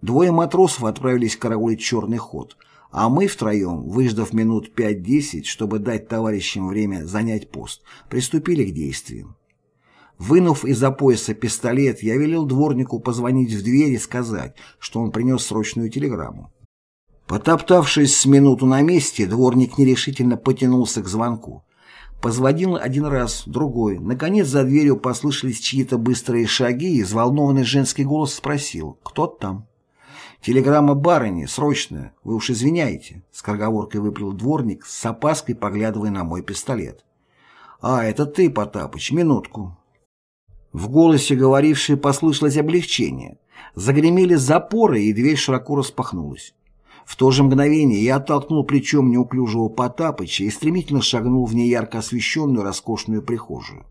Двое матросов отправились караулить черный ход – а мы втроем, выждав минут пять-десять, чтобы дать товарищам время занять пост, приступили к действиям. Вынув из-за пояса пистолет, я велел дворнику позвонить в дверь и сказать, что он принес срочную телеграмму. Потоптавшись с минуту на месте, дворник нерешительно потянулся к звонку. Позвонил один раз, другой. Наконец за дверью послышались чьи-то быстрые шаги, и взволнованный женский голос спросил «Кто там?». «Телеграмма барыни, срочная, вы уж извиняете», — скороговоркой выплел дворник, с опаской поглядывая на мой пистолет. «А, это ты, Потапыч, минутку». В голосе говорившей послышалось облегчение. Загремели запоры, и дверь широко распахнулась. В то же мгновение я оттолкнул плечом неуклюжего Потапыча и стремительно шагнул в неярко освещенную роскошную прихожую.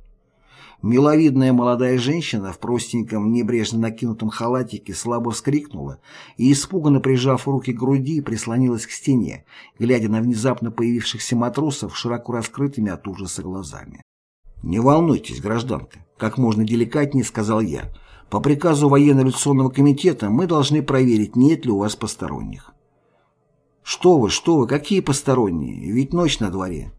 Миловидная молодая женщина в простеньком, небрежно накинутом халатике слабо вскрикнула и, испуганно прижав руки к груди, прислонилась к стене, глядя на внезапно появившихся матросов широко раскрытыми от ужаса глазами. «Не волнуйтесь, гражданка», — как можно деликатнее сказал я. «По приказу военно-революционного комитета мы должны проверить, нет ли у вас посторонних». «Что вы, что вы, какие посторонние? Ведь ночь на дворе».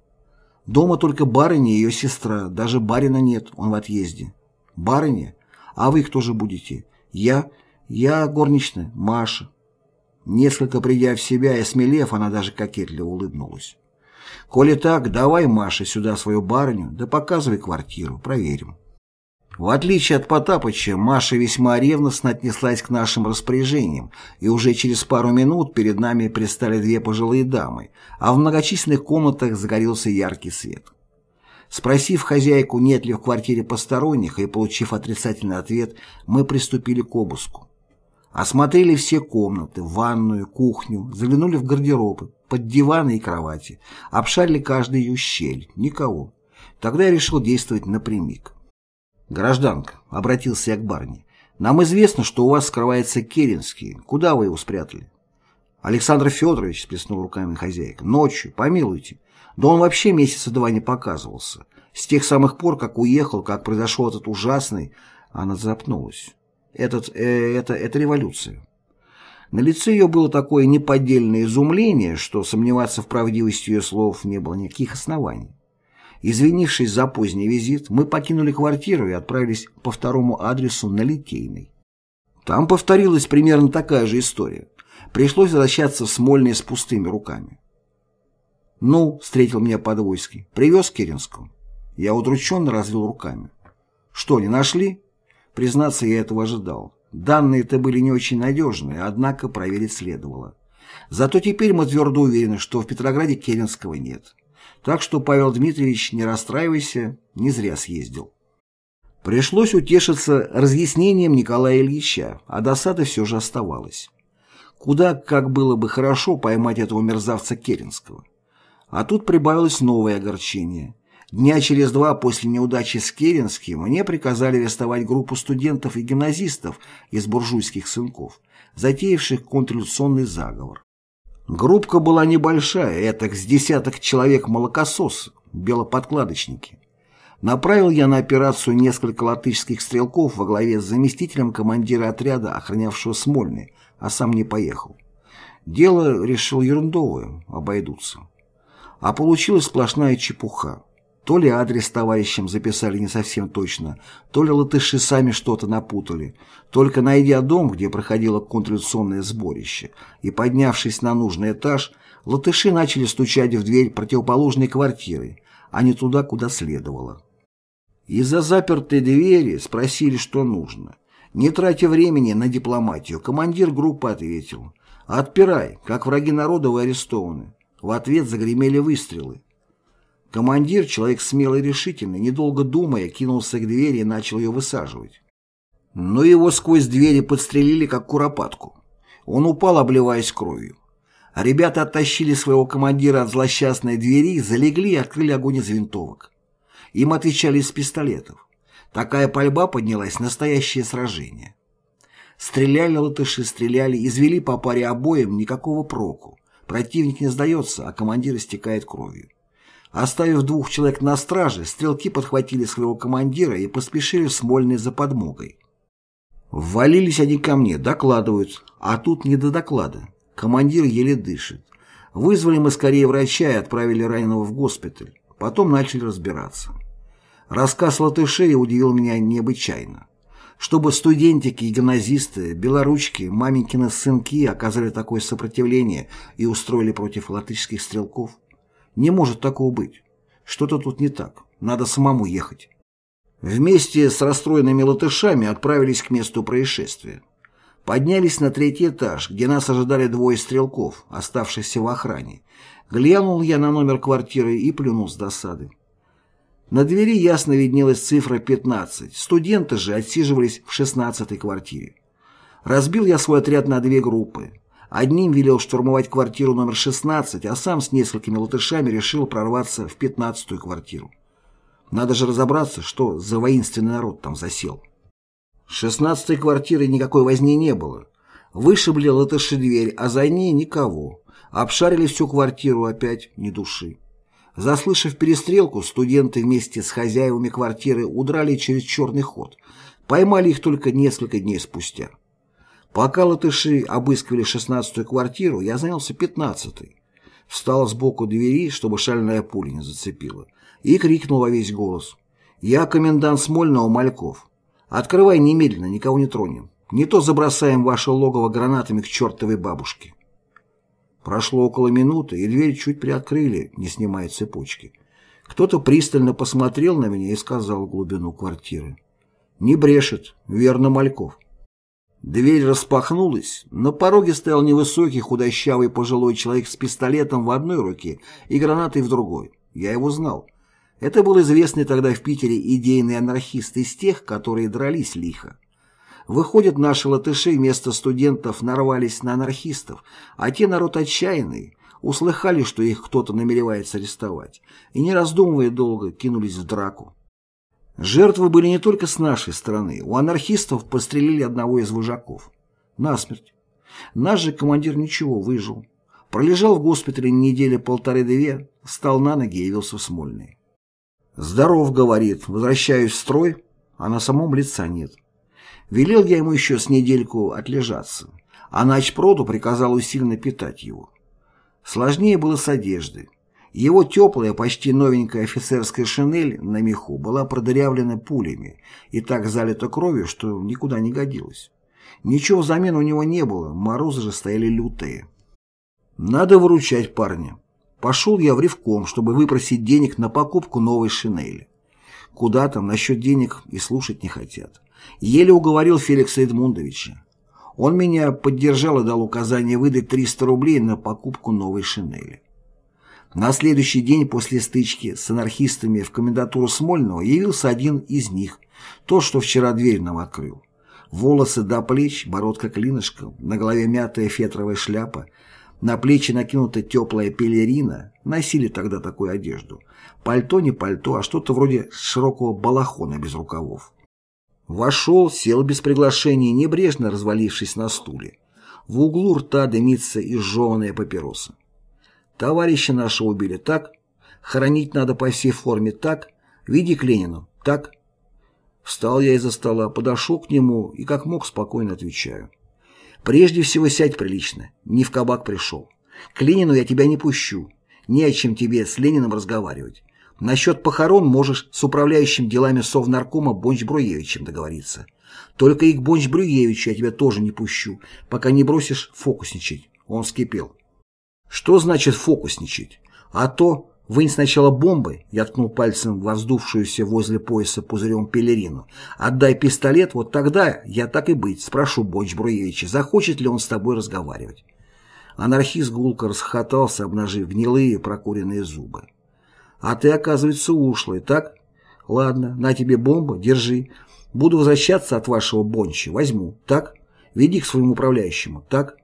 Дома только барыня и ее сестра, даже барина нет, он в отъезде. Барыня? А вы кто же будете? Я? Я горничная, Маша. Несколько придя в себя и смелев, она даже кокетливо улыбнулась. «Коли так, давай, Маша, сюда свою барыню, да показывай квартиру, проверим». В отличие от Потапыча, Маша весьма ревностно отнеслась к нашим распоряжениям, и уже через пару минут перед нами предстали две пожилые дамы, а в многочисленных комнатах загорелся яркий свет. Спросив хозяйку, нет ли в квартире посторонних, и получив отрицательный ответ, мы приступили к обыску. Осмотрели все комнаты, ванную, кухню, заглянули в гардеробы, под диваны и кровати, обшарили каждую щель, никого. Тогда я решил действовать напрямик. «Гражданка», — обратился я к барыне, — «нам известно, что у вас скрывается Керенский. Куда вы его спрятали?» «Александр Федорович», — сплеснул руками хозяйка, — «ночью, помилуйте. Да он вообще месяца два не показывался. С тех самых пор, как уехал, как произошел этот ужасный...» Она запнулась. «Этот... Э, это... это революция». На лице ее было такое неподдельное изумление, что сомневаться в правдивости ее слов не было никаких оснований. Извинившись за поздний визит, мы покинули квартиру и отправились по второму адресу на Литейный. Там повторилась примерно такая же история. Пришлось возвращаться в Смольный с пустыми руками. «Ну», — встретил меня Подвойский, — «привез Керенского». Я удрученно развел руками. «Что, не нашли?» Признаться, я этого ожидал. Данные-то были не очень надежные, однако проверить следовало. Зато теперь мы твердо уверены, что в Петрограде Керенского нет. Так что, Павел Дмитриевич, не расстраивайся, не зря съездил. Пришлось утешиться разъяснением Николая Ильича, а досада все же оставалась. Куда, как было бы хорошо поймать этого мерзавца Керенского. А тут прибавилось новое огорчение. Дня через два после неудачи с Керенским мне приказали арестовать группу студентов и гимназистов из буржуйских сынков, затеявших контрреволюционный заговор. Группка была небольшая, это с десяток человек молокосос, белоподкладочники. Направил я на операцию несколько латышских стрелков во главе с заместителем командира отряда, охранявшего Смольный, а сам не поехал. Дело решил ерундовое, обойдутся. А получилась сплошная чепуха. То ли адрес товарищам записали не совсем точно, то ли латыши сами что-то напутали. Только найдя дом, где проходило контрреволюционное сборище, и поднявшись на нужный этаж, латыши начали стучать в дверь противоположной квартиры, а не туда, куда следовало. Из-за запертой двери спросили, что нужно. Не тратя времени на дипломатию, командир группы ответил «Отпирай, как враги народа вы арестованы». В ответ загремели выстрелы. Командир, человек смелый и решительный, недолго думая, кинулся к двери и начал ее высаживать. Но его сквозь двери подстрелили, как куропатку. Он упал, обливаясь кровью. Ребята оттащили своего командира от злосчастной двери, залегли и открыли огонь из винтовок. Им отвечали из пистолетов. Такая пальба поднялась, настоящее сражение. Стреляли латыши, стреляли, извели по паре обоим, никакого проку. Противник не сдается, а командир истекает кровью. Оставив двух человек на страже, стрелки подхватили своего командира и поспешили в Смольный за подмогой. Ввалились они ко мне, докладывают, а тут не до доклада. Командир еле дышит. Вызвали мы скорее врача и отправили раненого в госпиталь. Потом начали разбираться. Рассказ латышей удивил меня необычайно. Чтобы студентики гимназисты, белоручки, маменькины сынки оказали такое сопротивление и устроили против латышских стрелков. Не может такого быть. Что-то тут не так. Надо самому ехать. Вместе с расстроенными латышами отправились к месту происшествия. Поднялись на третий этаж, где нас ожидали двое стрелков, оставшихся в охране. Глянул я на номер квартиры и плюнул с досады. На двери ясно виднелась цифра 15, студенты же отсиживались в 16-й квартире. Разбил я свой отряд на две группы. Одним велел штурмовать квартиру номер 16, а сам с несколькими латышами решил прорваться в 15-ю квартиру. Надо же разобраться, что за воинственный народ там засел. Шестнадцатой квартиры никакой возни не было. Вышибли латыши дверь, а за ней никого. Обшарили всю квартиру опять ни души. Заслышав перестрелку, студенты вместе с хозяевами квартиры удрали через черный ход. Поймали их только несколько дней спустя. Пока латыши обыскивали шестнадцатую квартиру, я занялся пятнадцатой. Встал сбоку двери, чтобы шальная пуля не зацепила и крикнул во весь голос. «Я комендант Смольного Мальков. Открывай немедленно, никого не тронем. Не то забросаем ваше логово гранатами к чертовой бабушке». Прошло около минуты, и дверь чуть приоткрыли, не снимая цепочки. Кто-то пристально посмотрел на меня и сказал глубину квартиры. «Не брешет, верно, Мальков». Дверь распахнулась, на пороге стоял невысокий худощавый пожилой человек с пистолетом в одной руке и гранатой в другой. Я его знал. Это был известный тогда в Питере идейный анархист из тех, которые дрались лихо. Выходят, наши латыши вместо студентов нарвались на анархистов, а те народ отчаянный, услыхали, что их кто-то намеревается арестовать, и, не раздумывая долго, кинулись в драку. Жертвы были не только с нашей стороны, у анархистов пострелили одного из вожаков. Насмерть. Наш же командир ничего, выжил. Пролежал в госпитале недели полторы-две, встал на ноги и явился в Смольный. «Здоров», — говорит, — «возвращаюсь в строй», а на самом лица нет. Велел я ему еще с недельку отлежаться, а начпроду приказал усиленно питать его. Сложнее было с одеждой. Его теплая, почти новенькая офицерская шинель на меху была продырявлена пулями и так залита кровью, что никуда не годилась. Ничего взамен у него не было, морозы же стояли лютые. Надо выручать парня. Пошел я в Ревком, чтобы выпросить денег на покупку новой шинели. Куда там, насчет денег и слушать не хотят. Еле уговорил Феликса Эдмундовича. Он меня поддержал и дал указание выдать 300 рублей на покупку новой шинели. На следующий день после стычки с анархистами в комендатуру Смольного явился один из них, тот, что вчера дверь нам открыл. Волосы до плеч, бородка клинышком, на голове мятая фетровая шляпа, на плечи накинута теплая пелерина, носили тогда такую одежду. Пальто не пальто, а что-то вроде широкого балахона без рукавов. Вошел, сел без приглашения, небрежно развалившись на стуле. В углу рта дымится изжеванная папироса. Товарища нашего убили так, хоронить надо по всей форме так, веди к Ленину так. Встал я из-за стола, подошел к нему и как мог спокойно отвечаю. Прежде всего сядь прилично, не в кабак пришел. К Ленину я тебя не пущу. Не о чем тебе с Лениным разговаривать. Насчет похорон можешь с управляющим делами Совнаркома Бонч-Бруевичем договориться. Только и к Бонч-Бруевичу я тебя тоже не пущу, пока не бросишь фокусничать. Он вскипел. Что значит фокусничать? А то, Вынь сначала бомбы, я ткнул пальцем в воздувшуюся возле пояса пузырем пелерину. Отдай пистолет, вот тогда, я так и быть, спрошу Боч Бруевича, захочет ли он с тобой разговаривать. Анархист гулко расхохотался, обнажив гнилые прокуренные зубы. А ты, оказывается, ушлый, так? Ладно, на тебе бомба, держи. Буду возвращаться от вашего бонча, возьму, так? Веди к своему управляющему, так?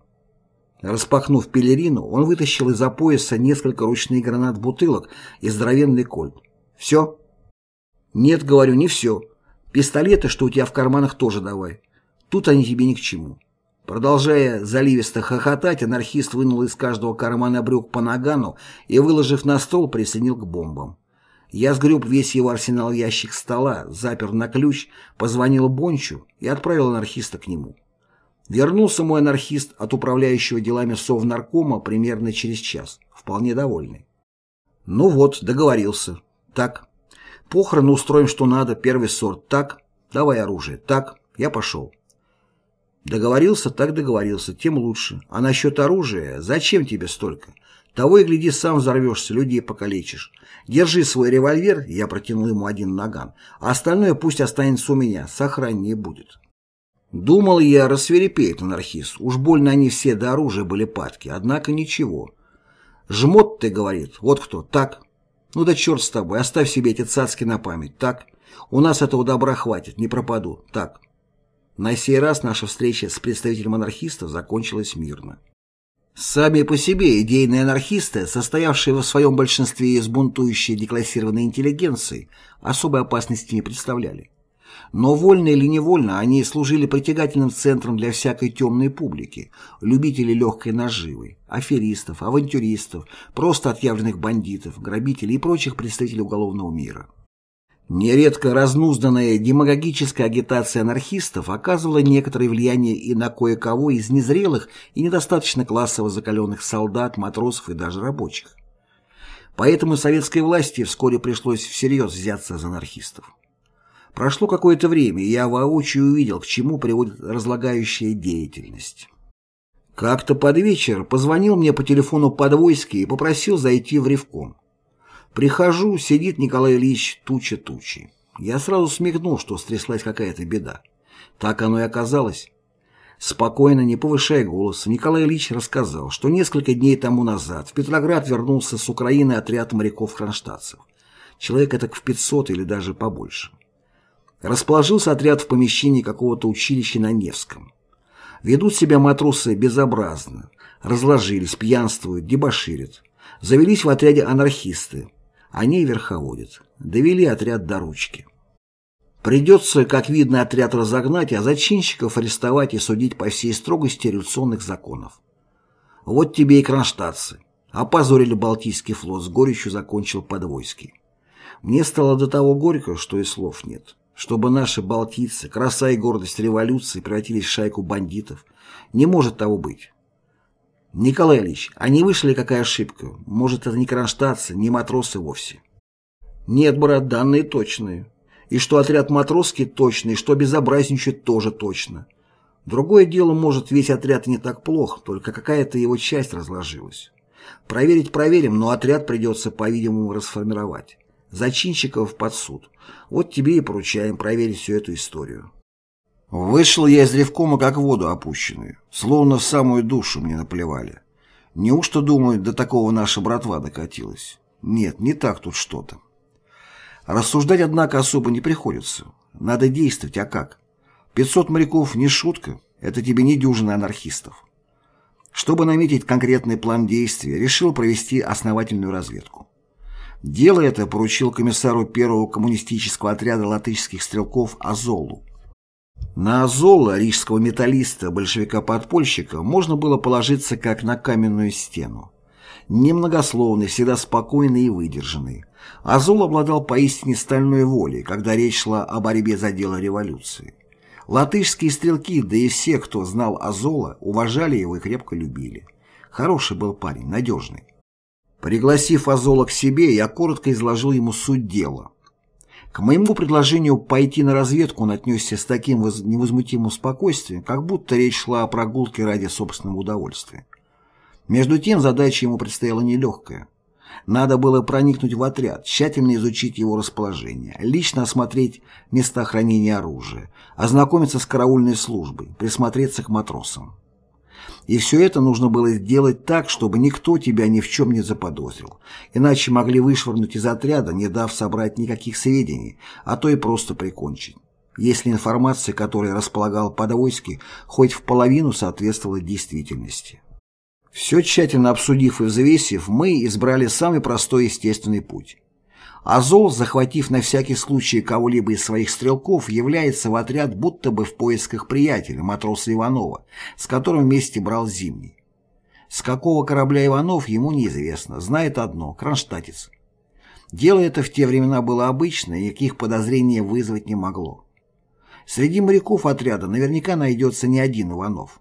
Распахнув пелерину, он вытащил из-за пояса несколько ручных гранат-бутылок и здоровенный кольт. «Все?» «Нет, говорю, не все. Пистолеты, что у тебя в карманах, тоже давай. Тут они тебе ни к чему». Продолжая заливисто хохотать, анархист вынул из каждого кармана брюк по нагану и, выложив на стол, присоединил к бомбам. Я сгреб весь его арсенал ящик стола, запер на ключ, позвонил Бончу и отправил анархиста к нему. Вернулся мой анархист от управляющего делами Совнаркома примерно через час, вполне довольный. Ну вот, договорился. Так. Похороны устроим, что надо, первый сорт. Так. Давай оружие. Так. Я пошел. Договорился, так договорился, тем лучше. А насчет оружия, зачем тебе столько? Того и гляди, сам взорвешься, людей покалечишь. Держи свой револьвер, я протянул ему один наган, а остальное пусть останется у меня, сохраннее будет. Думал я, рассверепеет анархист. Уж больно они все до оружия были падки, однако ничего. Жмот ты, говорит, вот кто, так? Ну да черт с тобой, оставь себе эти цацки на память, так? У нас этого добра хватит, не пропаду, так? На сей раз наша встреча с представителем анархистов закончилась мирно. Сами по себе идейные анархисты, состоявшие в своем большинстве из бунтующей деклассированной интеллигенции, особой опасности не представляли. Но вольно или невольно они служили притягательным центром для всякой темной публики, любителей легкой наживы, аферистов, авантюристов, просто отъявленных бандитов, грабителей и прочих представителей уголовного мира. Нередко разнузданная демагогическая агитация анархистов оказывала некоторое влияние и на кое-кого из незрелых и недостаточно классово закаленных солдат, матросов и даже рабочих. Поэтому советской власти вскоре пришлось всерьез взяться за анархистов. Прошло какое-то время, и я воочию увидел, к чему приводит разлагающая деятельность. Как-то под вечер позвонил мне по телефону Подвойский и попросил зайти в Ревком. Прихожу, сидит Николай Ильич туча тучи. Я сразу смекнул, что стряслась какая-то беда. Так оно и оказалось. Спокойно, не повышая голоса, Николай Ильич рассказал, что несколько дней тому назад в Петроград вернулся с Украины отряд моряков-кронштадтцев. Человек это в 500 или даже побольше. Расположился отряд в помещении какого-то училища на Невском. Ведут себя матросы безобразно, разложились, пьянствуют, дебоширят. Завелись в отряде анархисты. Они и верховодят. Довели отряд до ручки. Придется, как видно, отряд разогнать, а зачинщиков арестовать и судить по всей строгости революционных законов. Вот тебе и кронштадтцы. Опозорили Балтийский флот, с горечью закончил Подвойский. Мне стало до того горько, что и слов нет чтобы наши балтийцы, краса и гордость революции превратились в шайку бандитов. Не может того быть. Николай Ильич, а не вышли какая ошибка? Может, это не кронштадтцы, не матросы вовсе? Нет, брат, данные точные. И что отряд матросский точный, что безобразничает тоже точно. Другое дело, может, весь отряд не так плох, только какая-то его часть разложилась. Проверить проверим, но отряд придется, по-видимому, расформировать. Зачинщиков под суд. Вот тебе и поручаем проверить всю эту историю. Вышел я из ревкома как в воду опущенную, словно в самую душу мне наплевали. Неужто, думаю, до такого наша братва докатилась? Нет, не так тут что-то. Рассуждать, однако, особо не приходится. Надо действовать, а как? 500 моряков не шутка, это тебе не дюжина анархистов. Чтобы наметить конкретный план действия, решил провести основательную разведку. Дело это поручил комиссару первого коммунистического отряда латышских стрелков Азолу. На Азола, рижского металлиста, большевика-подпольщика, можно было положиться как на каменную стену. Немногословный, всегда спокойный и выдержанный. Азол обладал поистине стальной волей, когда речь шла о борьбе за дело революции. Латышские стрелки, да и все, кто знал Азола, уважали его и крепко любили. Хороший был парень, надежный. Пригласив Азола к себе, я коротко изложил ему суть дела. К моему предложению пойти на разведку он отнесся с таким невозмутимым спокойствием, как будто речь шла о прогулке ради собственного удовольствия. Между тем задача ему предстояла нелегкая. Надо было проникнуть в отряд, тщательно изучить его расположение, лично осмотреть места хранения оружия, ознакомиться с караульной службой, присмотреться к матросам. И все это нужно было сделать так, чтобы никто тебя ни в чем не заподозрил, иначе могли вышвырнуть из отряда, не дав собрать никаких сведений, а то и просто прикончить, если информация, которой располагал Подвойский, хоть в половину соответствовала действительности. Все тщательно обсудив и взвесив, мы избрали самый простой естественный путь. Азол, захватив на всякий случай кого-либо из своих стрелков, является в отряд будто бы в поисках приятеля, матроса Иванова, с которым вместе брал Зимний. С какого корабля Иванов ему неизвестно, знает одно – кронштадтец. Дело это в те времена было обычное, никаких подозрений вызвать не могло. Среди моряков отряда наверняка найдется не один Иванов.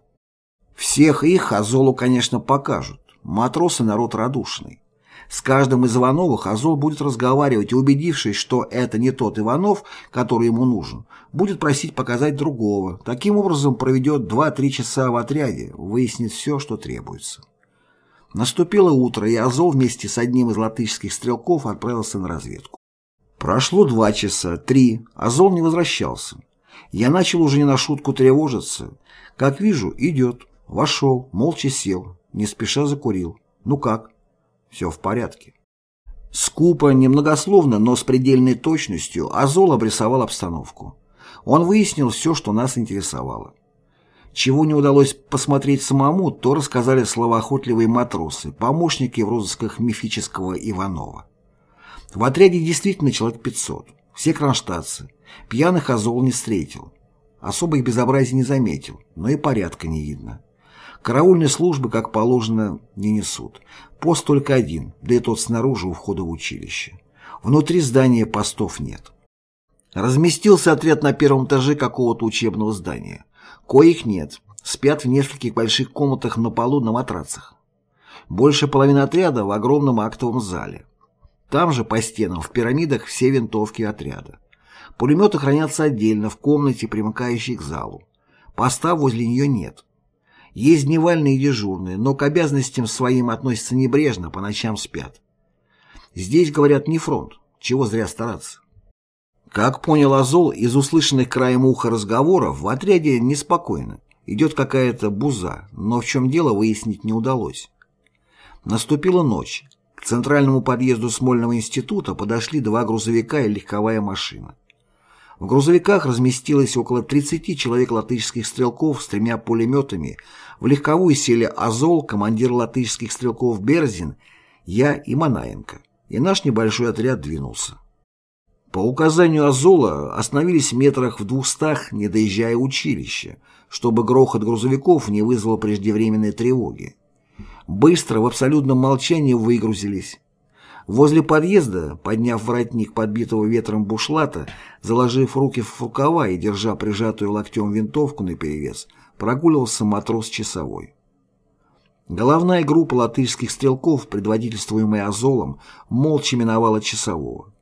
Всех их Азолу, конечно, покажут. Матросы народ радушный. С каждым из Ивановых Азол будет разговаривать и, убедившись, что это не тот Иванов, который ему нужен, будет просить показать другого. Таким образом проведет 2-3 часа в отряде, выяснит все, что требуется. Наступило утро, и Азол вместе с одним из латышских стрелков отправился на разведку. Прошло два часа, три, Азол не возвращался. Я начал уже не на шутку тревожиться. Как вижу, идет. Вошел, молча сел, не спеша закурил. Ну как? Все в порядке. Скупо, немногословно, но с предельной точностью Азол обрисовал обстановку. Он выяснил все, что нас интересовало. Чего не удалось посмотреть самому, то рассказали словоохотливые матросы, помощники в розысках мифического Иванова. В отряде действительно человек 500, все кронштадтцы. Пьяных Азол не встретил. Особых безобразий не заметил, но и порядка не видно. Караульной службы, как положено, не несут. Пост только один, да и тот снаружи у входа в училище. Внутри здания постов нет. Разместился отряд на первом этаже какого-то учебного здания. Коих нет, спят в нескольких больших комнатах на полу на матрацах. Больше половины отряда в огромном актовом зале. Там же по стенам в пирамидах все винтовки отряда. Пулеметы хранятся отдельно в комнате, примыкающей к залу. Поста возле нее нет. Есть дневальные и дежурные, но к обязанностям своим относятся небрежно, по ночам спят. Здесь, говорят, не фронт, чего зря стараться. Как понял Азол из услышанных краем уха разговоров, в отряде неспокойно. Идет какая-то буза, но в чем дело выяснить не удалось. Наступила ночь. К центральному подъезду Смольного института подошли два грузовика и легковая машина. В грузовиках разместилось около 30 человек латышских стрелков с тремя пулеметами, в легковую сели Азол, командир латышских стрелков Берзин, я и Манаенко, и наш небольшой отряд двинулся. По указанию Азола остановились в метрах в двухстах, не доезжая училища, чтобы грохот грузовиков не вызвал преждевременной тревоги. Быстро, в абсолютном молчании выгрузились. Возле подъезда, подняв воротник подбитого ветром бушлата, заложив руки в рукава и держа прижатую локтем винтовку наперевес, прогуливался матрос-часовой. Головная группа латышских стрелков, предводительствуемая Азолом, молча миновала часового.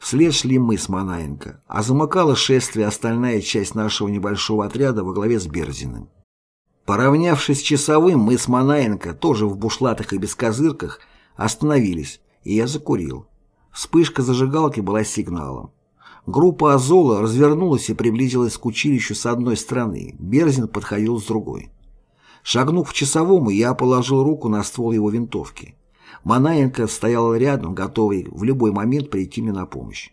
Вслед шли мы с Манаенко, а замыкала шествие остальная часть нашего небольшого отряда во главе с Берзиным. Поравнявшись с часовым, мы с Манаенко, тоже в бушлатах и бескозырках, остановились, и я закурил. Вспышка зажигалки была сигналом. Группа Азола развернулась и приблизилась к училищу с одной стороны, Берзин подходил с другой. Шагнув к часовому, я положил руку на ствол его винтовки. Манаенко стоял рядом, готовый в любой момент прийти мне на помощь.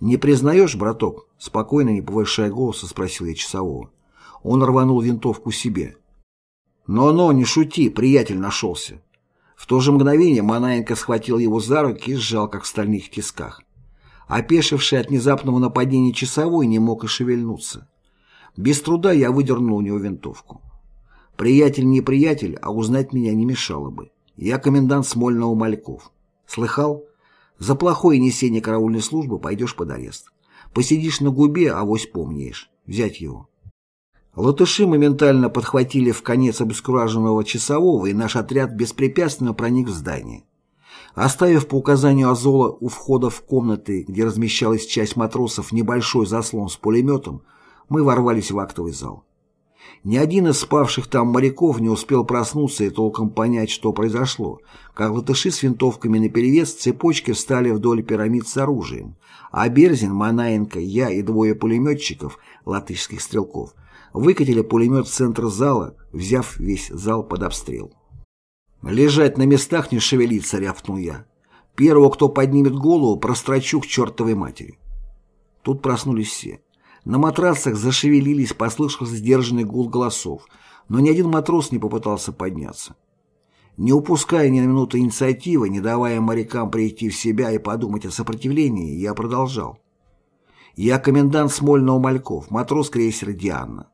«Не признаешь, браток?» — спокойно, не повышая голоса, спросил я часового. Он рванул винтовку себе. «Но-но, не шути, приятель нашелся. В то же мгновение Манаенко схватил его за руки и сжал, как в стальных тисках. Опешивший от внезапного нападения часовой не мог и шевельнуться. Без труда я выдернул у него винтовку. Приятель не приятель, а узнать меня не мешало бы. Я комендант Смольного Мальков. Слыхал? За плохое несение караульной службы пойдешь под арест. Посидишь на губе, авось помнишь. Взять его. Латыши моментально подхватили в конец обескураженного часового, и наш отряд беспрепятственно проник в здание. Оставив по указанию Азола у входа в комнаты, где размещалась часть матросов, небольшой заслон с пулеметом, мы ворвались в актовый зал. Ни один из спавших там моряков не успел проснуться и толком понять, что произошло, как латыши с винтовками наперевес цепочки встали вдоль пирамид с оружием, а Берзин, Манаенко, я и двое пулеметчиков, латышских стрелков, выкатили пулемет в центр зала, взяв весь зал под обстрел. «Лежать на местах не шевелиться», — рявкнул я. «Первого, кто поднимет голову, прострочу к чертовой матери». Тут проснулись все. На матрасах зашевелились, послышался сдержанный гул голосов, но ни один матрос не попытался подняться. Не упуская ни на минуту инициативы, не давая морякам прийти в себя и подумать о сопротивлении, я продолжал. Я комендант Смольного Мальков, матрос крейсера «Диана».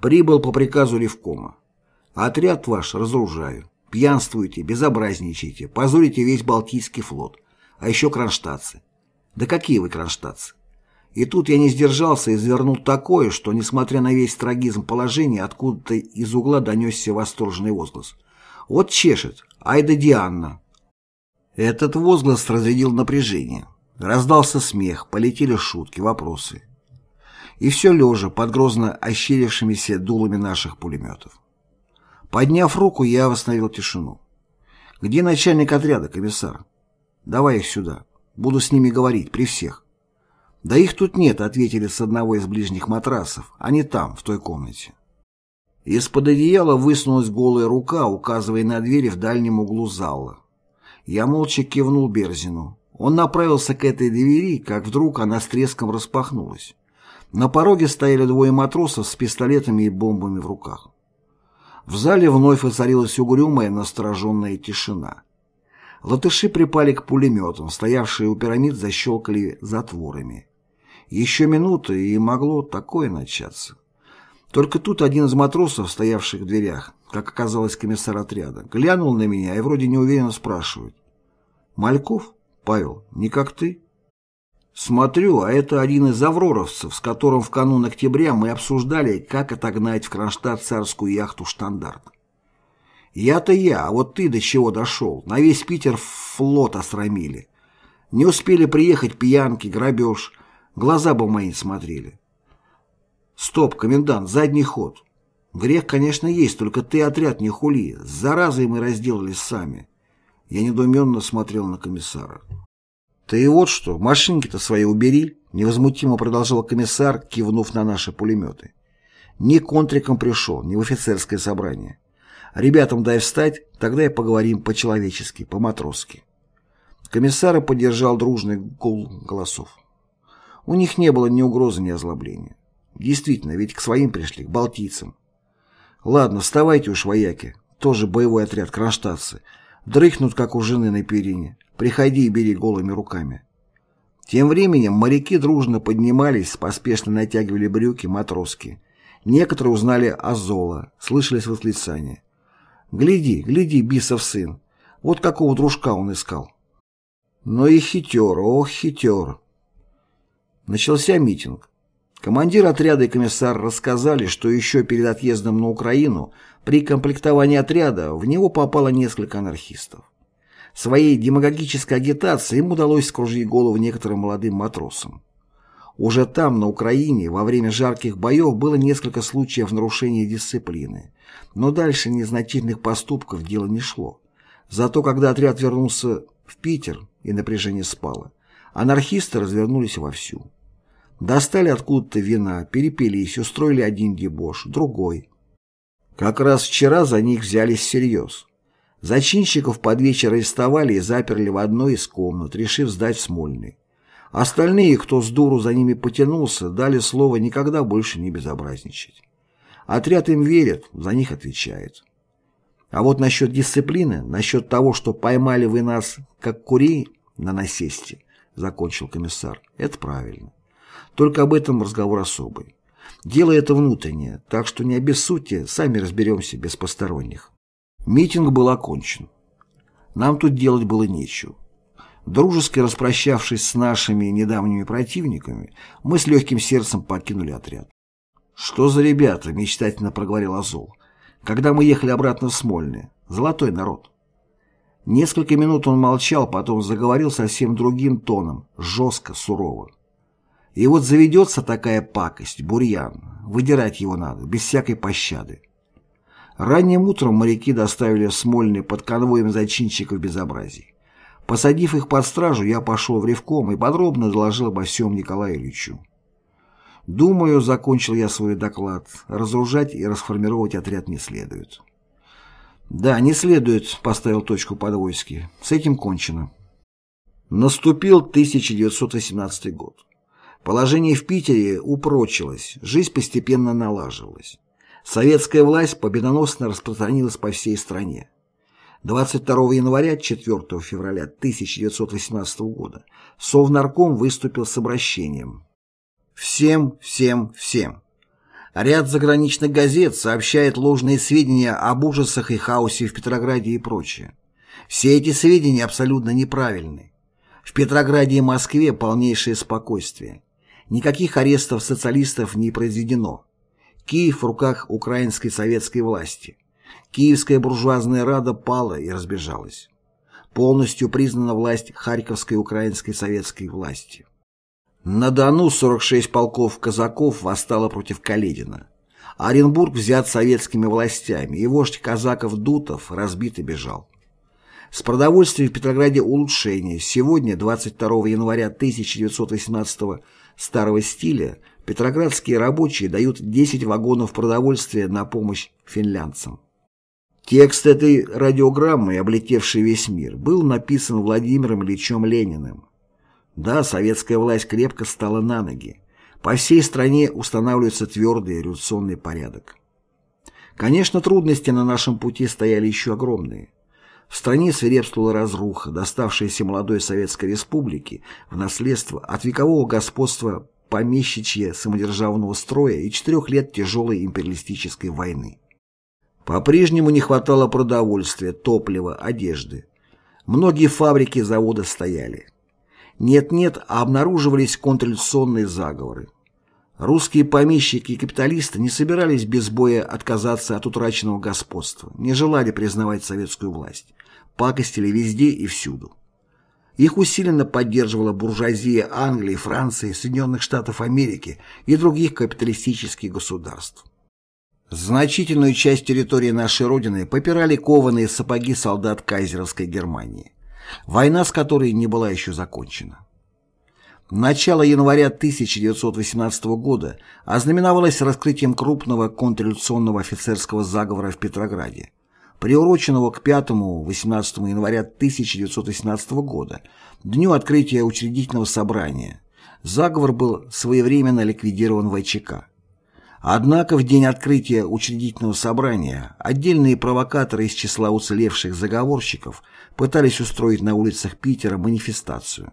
Прибыл по приказу Левкома. Отряд ваш разоружаю. Пьянствуете, безобразничаете, позорите весь Балтийский флот. А еще кронштадтцы. Да какие вы кронштадтцы? И тут я не сдержался и извернул такое, что, несмотря на весь трагизм положения, откуда-то из угла донесся восторженный возглас. «Вот чешет! Айда Дианна!» Этот возглас разрядил напряжение. Раздался смех, полетели шутки, вопросы. И все лежа, под грозно ощерившимися дулами наших пулеметов. Подняв руку, я восстановил тишину. «Где начальник отряда, комиссар?» «Давай их сюда. Буду с ними говорить, при всех». «Да их тут нет», — ответили с одного из ближних матрасов. «Они там, в той комнате». Из-под одеяла высунулась голая рука, указывая на двери в дальнем углу зала. Я молча кивнул Берзину. Он направился к этой двери, как вдруг она с треском распахнулась. На пороге стояли двое матросов с пистолетами и бомбами в руках. В зале вновь воцарилась угрюмая, настороженная тишина. Латыши припали к пулеметам, стоявшие у пирамид защелкали затворами. Еще минута, и могло такое начаться. Только тут один из матросов, стоявших в дверях, как оказалось комиссар отряда, глянул на меня и вроде неуверенно спрашивает. «Мальков? Павел, не как ты?» Смотрю, а это один из авроровцев, с которым в канун октября мы обсуждали, как отогнать в Кронштадт царскую яхту «Штандарт». Я-то я, а вот ты до чего дошел. На весь Питер флот осрамили. Не успели приехать пьянки, грабеж, Глаза бы мои смотрели. Стоп, комендант, задний ход. Грех, конечно, есть, только ты отряд не хули. С заразой мы разделались сами. Я недоуменно смотрел на комиссара. «Ты вот что, машинки-то свои убери», — невозмутимо продолжал комиссар, кивнув на наши пулеметы. «Не контриком пришел, не в офицерское собрание. Ребятам дай встать, тогда и поговорим по-человечески, по-матросски». Комиссара поддержал дружный гул голосов. У них не было ни угрозы, ни озлобления. Действительно, ведь к своим пришли, к балтийцам. Ладно, вставайте уж, вояки, тоже боевой отряд кронштадтцы. Дрыхнут, как у жены на перине. Приходи и бери голыми руками. Тем временем моряки дружно поднимались, поспешно натягивали брюки матроски. Некоторые узнали Азола, слышались восклицания. «Гляди, гляди, бисов сын! Вот какого дружка он искал!» Но и хитер, ох, хитер! Начался митинг. Командир отряда и комиссар рассказали, что еще перед отъездом на Украину при комплектовании отряда в него попало несколько анархистов. Своей демагогической агитацией им удалось скружить голову некоторым молодым матросам. Уже там, на Украине, во время жарких боев было несколько случаев нарушения дисциплины, но дальше незначительных поступков дело не шло. Зато когда отряд вернулся в Питер и напряжение спало, Анархисты развернулись вовсю. Достали откуда-то вина, перепились, устроили один дебош, другой. Как раз вчера за них взялись всерьез. Зачинщиков под вечер арестовали и заперли в одной из комнат, решив сдать в Смольный. Остальные, кто с дуру за ними потянулся, дали слово никогда больше не безобразничать. Отряд им верит, за них отвечает. А вот насчет дисциплины, насчет того, что поймали вы нас, как курей на насесте, — закончил комиссар. «Это правильно. Только об этом разговор особый. Дело это внутреннее, так что не обессудьте, сами разберемся без посторонних». Митинг был окончен. Нам тут делать было нечего. Дружески распрощавшись с нашими недавними противниками, мы с легким сердцем покинули отряд. «Что за ребята?» — мечтательно проговорил Азол. «Когда мы ехали обратно в Смольное. Золотой народ». Несколько минут он молчал, потом заговорил совсем другим тоном, жестко, сурово. И вот заведется такая пакость, бурьян. выдирать его надо, без всякой пощады. Ранним утром моряки доставили в Смольный под конвоем зачинщиков безобразий. Посадив их под стражу, я пошел в Ревком и подробно доложил обо всем Николаю Ильичу. Думаю, закончил я свой доклад, разоружать и расформировать отряд не следует. Да, не следует, поставил точку Подвойский. С этим кончено. Наступил 1918 год. Положение в Питере упрочилось, жизнь постепенно налаживалась. Советская власть победоносно распространилась по всей стране. 22 января 4 февраля 1918 года Совнарком выступил с обращением «Всем, всем, всем». Ряд заграничных газет сообщает ложные сведения об ужасах и хаосе в Петрограде и прочее. Все эти сведения абсолютно неправильны. В Петрограде и Москве полнейшее спокойствие. Никаких арестов социалистов не произведено. Киев в руках украинской советской власти. Киевская буржуазная рада пала и разбежалась. Полностью признана власть Харьковской украинской советской власти. На Дону 46 полков казаков восстало против Каледина. Оренбург взят советскими властями, и вождь казаков Дутов разбит и бежал. С продовольствием в Петрограде улучшение. Сегодня, 22 января 1918 старого стиля, петроградские рабочие дают 10 вагонов продовольствия на помощь финлянцам. Текст этой радиограммы, облетевший весь мир, был написан Владимиром Ильичем Лениным. Да, советская власть крепко стала на ноги. По всей стране устанавливается твердый революционный порядок. Конечно, трудности на нашем пути стояли еще огромные. В стране свирепствовала разруха, доставшаяся молодой Советской Республике в наследство от векового господства помещичья самодержавного строя и четырех лет тяжелой империалистической войны. По-прежнему не хватало продовольствия, топлива, одежды. Многие фабрики и заводы стояли. Нет-нет, а обнаруживались контрреволюционные заговоры. Русские помещики и капиталисты не собирались без боя отказаться от утраченного господства, не желали признавать советскую власть, пакостили везде и всюду. Их усиленно поддерживала буржуазия Англии, Франции, Соединенных Штатов Америки и других капиталистических государств. Значительную часть территории нашей Родины попирали кованые сапоги солдат кайзеровской Германии, война с которой не была еще закончена. Начало января 1918 года ознаменовалось раскрытием крупного контрреволюционного офицерского заговора в Петрограде, приуроченного к 5-18 января 1918 года, дню открытия учредительного собрания. Заговор был своевременно ликвидирован ВЧК. Однако в день открытия учредительного собрания отдельные провокаторы из числа уцелевших заговорщиков пытались устроить на улицах Питера манифестацию.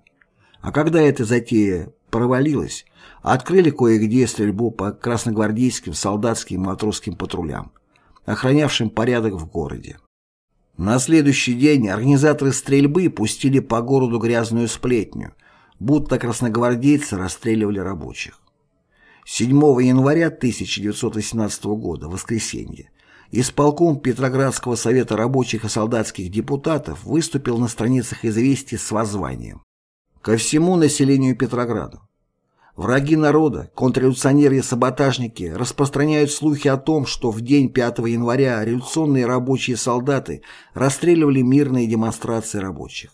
А когда эта затея провалилась, открыли кое-где стрельбу по красногвардейским, солдатским и матросским патрулям, охранявшим порядок в городе. На следующий день организаторы стрельбы пустили по городу грязную сплетню, будто красногвардейцы расстреливали рабочих. 7 января 1918 года, воскресенье, исполком Петроградского совета рабочих и солдатских депутатов выступил на страницах известий с воззванием ко всему населению Петрограда. Враги народа, контрреволюционеры и саботажники распространяют слухи о том, что в день 5 января революционные рабочие солдаты расстреливали мирные демонстрации рабочих.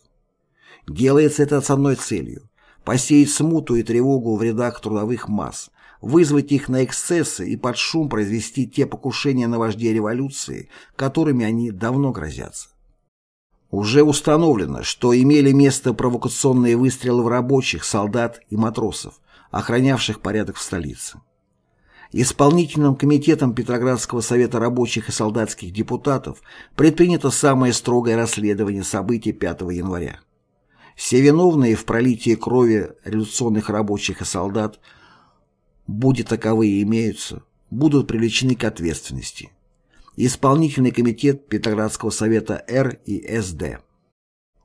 Делается это с одной целью – посеять смуту и тревогу в рядах трудовых масс, вызвать их на эксцессы и под шум произвести те покушения на вождей революции, которыми они давно грозятся. Уже установлено, что имели место провокационные выстрелы в рабочих, солдат и матросов, охранявших порядок в столице. Исполнительным комитетом Петроградского совета рабочих и солдатских депутатов предпринято самое строгое расследование событий 5 января. Все виновные в пролитии крови революционных рабочих и солдат будет таковые имеются, будут привлечены к ответственности. Исполнительный комитет Петроградского совета Р и СД.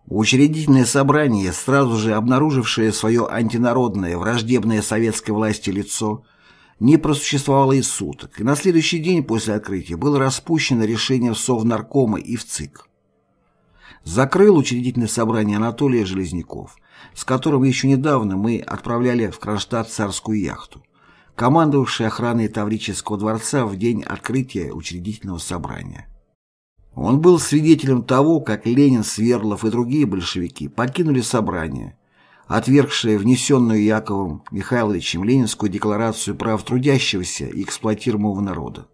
Учредительное собрание, сразу же обнаружившее свое антинародное, враждебное советской власти лицо, не просуществовало и суток, и на следующий день после открытия было распущено решение Совнаркома и в ЦИК. Закрыл учредительное собрание Анатолия Железняков, с которым еще недавно мы отправляли в Кронштадт царскую яхту командовавший охраной Таврического дворца в день открытия учредительного собрания. Он был свидетелем того, как Ленин, Сверлов и другие большевики покинули собрание, отвергшее внесенную Яковом Михайловичем Ленинскую декларацию прав трудящегося и эксплуатируемого народа.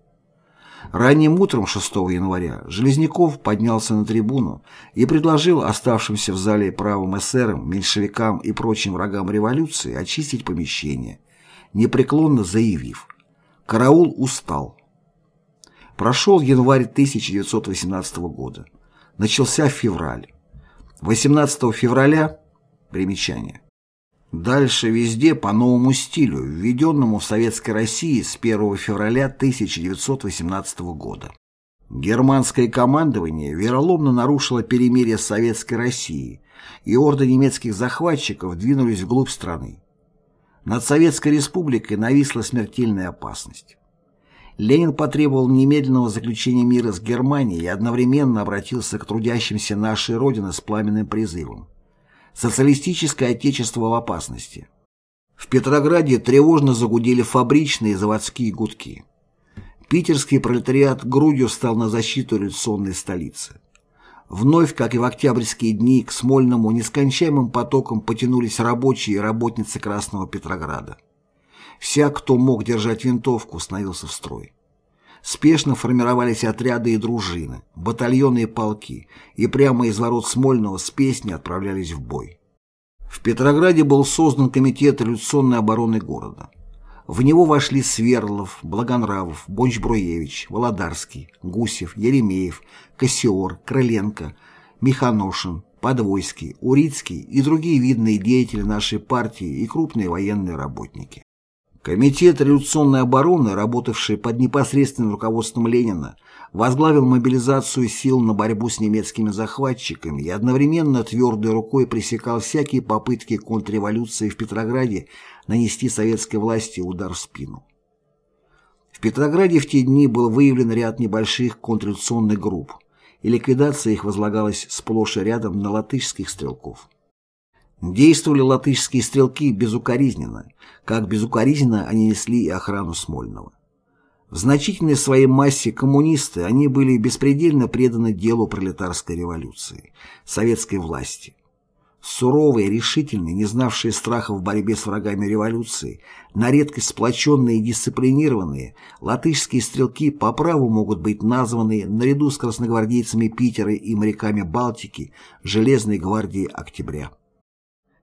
Ранним утром 6 января Железняков поднялся на трибуну и предложил оставшимся в зале правым эсерам, меньшевикам и прочим врагам революции очистить помещение, непреклонно заявив «Караул устал». Прошел январь 1918 года. Начался февраль. 18 февраля примечание. Дальше везде по новому стилю, введенному в Советской России с 1 февраля 1918 года. Германское командование вероломно нарушило перемирие с Советской Россией, и орды немецких захватчиков двинулись вглубь страны. Над Советской Республикой нависла смертельная опасность. Ленин потребовал немедленного заключения мира с Германией и одновременно обратился к трудящимся нашей Родины с пламенным призывом Социалистическое отечество в опасности. В Петрограде тревожно загудели фабричные и заводские гудки. Питерский пролетариат грудью встал на защиту революционной столицы. Вновь, как и в октябрьские дни, к Смольному нескончаемым потоком потянулись рабочие и работницы Красного Петрограда. Вся, кто мог держать винтовку, становился в строй. Спешно формировались отряды и дружины, батальоны и полки, и прямо из ворот Смольного с песней отправлялись в бой. В Петрограде был создан комитет революционной обороны города. В него вошли Свердлов, Благонравов, Бонч-Бруевич, Володарский, Гусев, Еремеев, Косиор, Крыленко, Механошин, Подвойский, Урицкий и другие видные деятели нашей партии и крупные военные работники. Комитет революционной обороны, работавший под непосредственным руководством Ленина, возглавил мобилизацию сил на борьбу с немецкими захватчиками и одновременно твердой рукой пресекал всякие попытки контрреволюции в Петрограде нанести советской власти удар в спину. В Петрограде в те дни был выявлен ряд небольших контрреволюционных групп, и ликвидация их возлагалась сплошь и рядом на латышских стрелков. Действовали латышские стрелки безукоризненно, как безукоризненно они несли и охрану Смольного. В значительной своей массе коммунисты, они были беспредельно преданы делу пролетарской революции, советской власти. Суровые, решительные, не знавшие страха в борьбе с врагами революции, на редкость сплоченные и дисциплинированные, латышские стрелки по праву могут быть названы, наряду с красногвардейцами Питера и моряками Балтики, Железной гвардии Октября.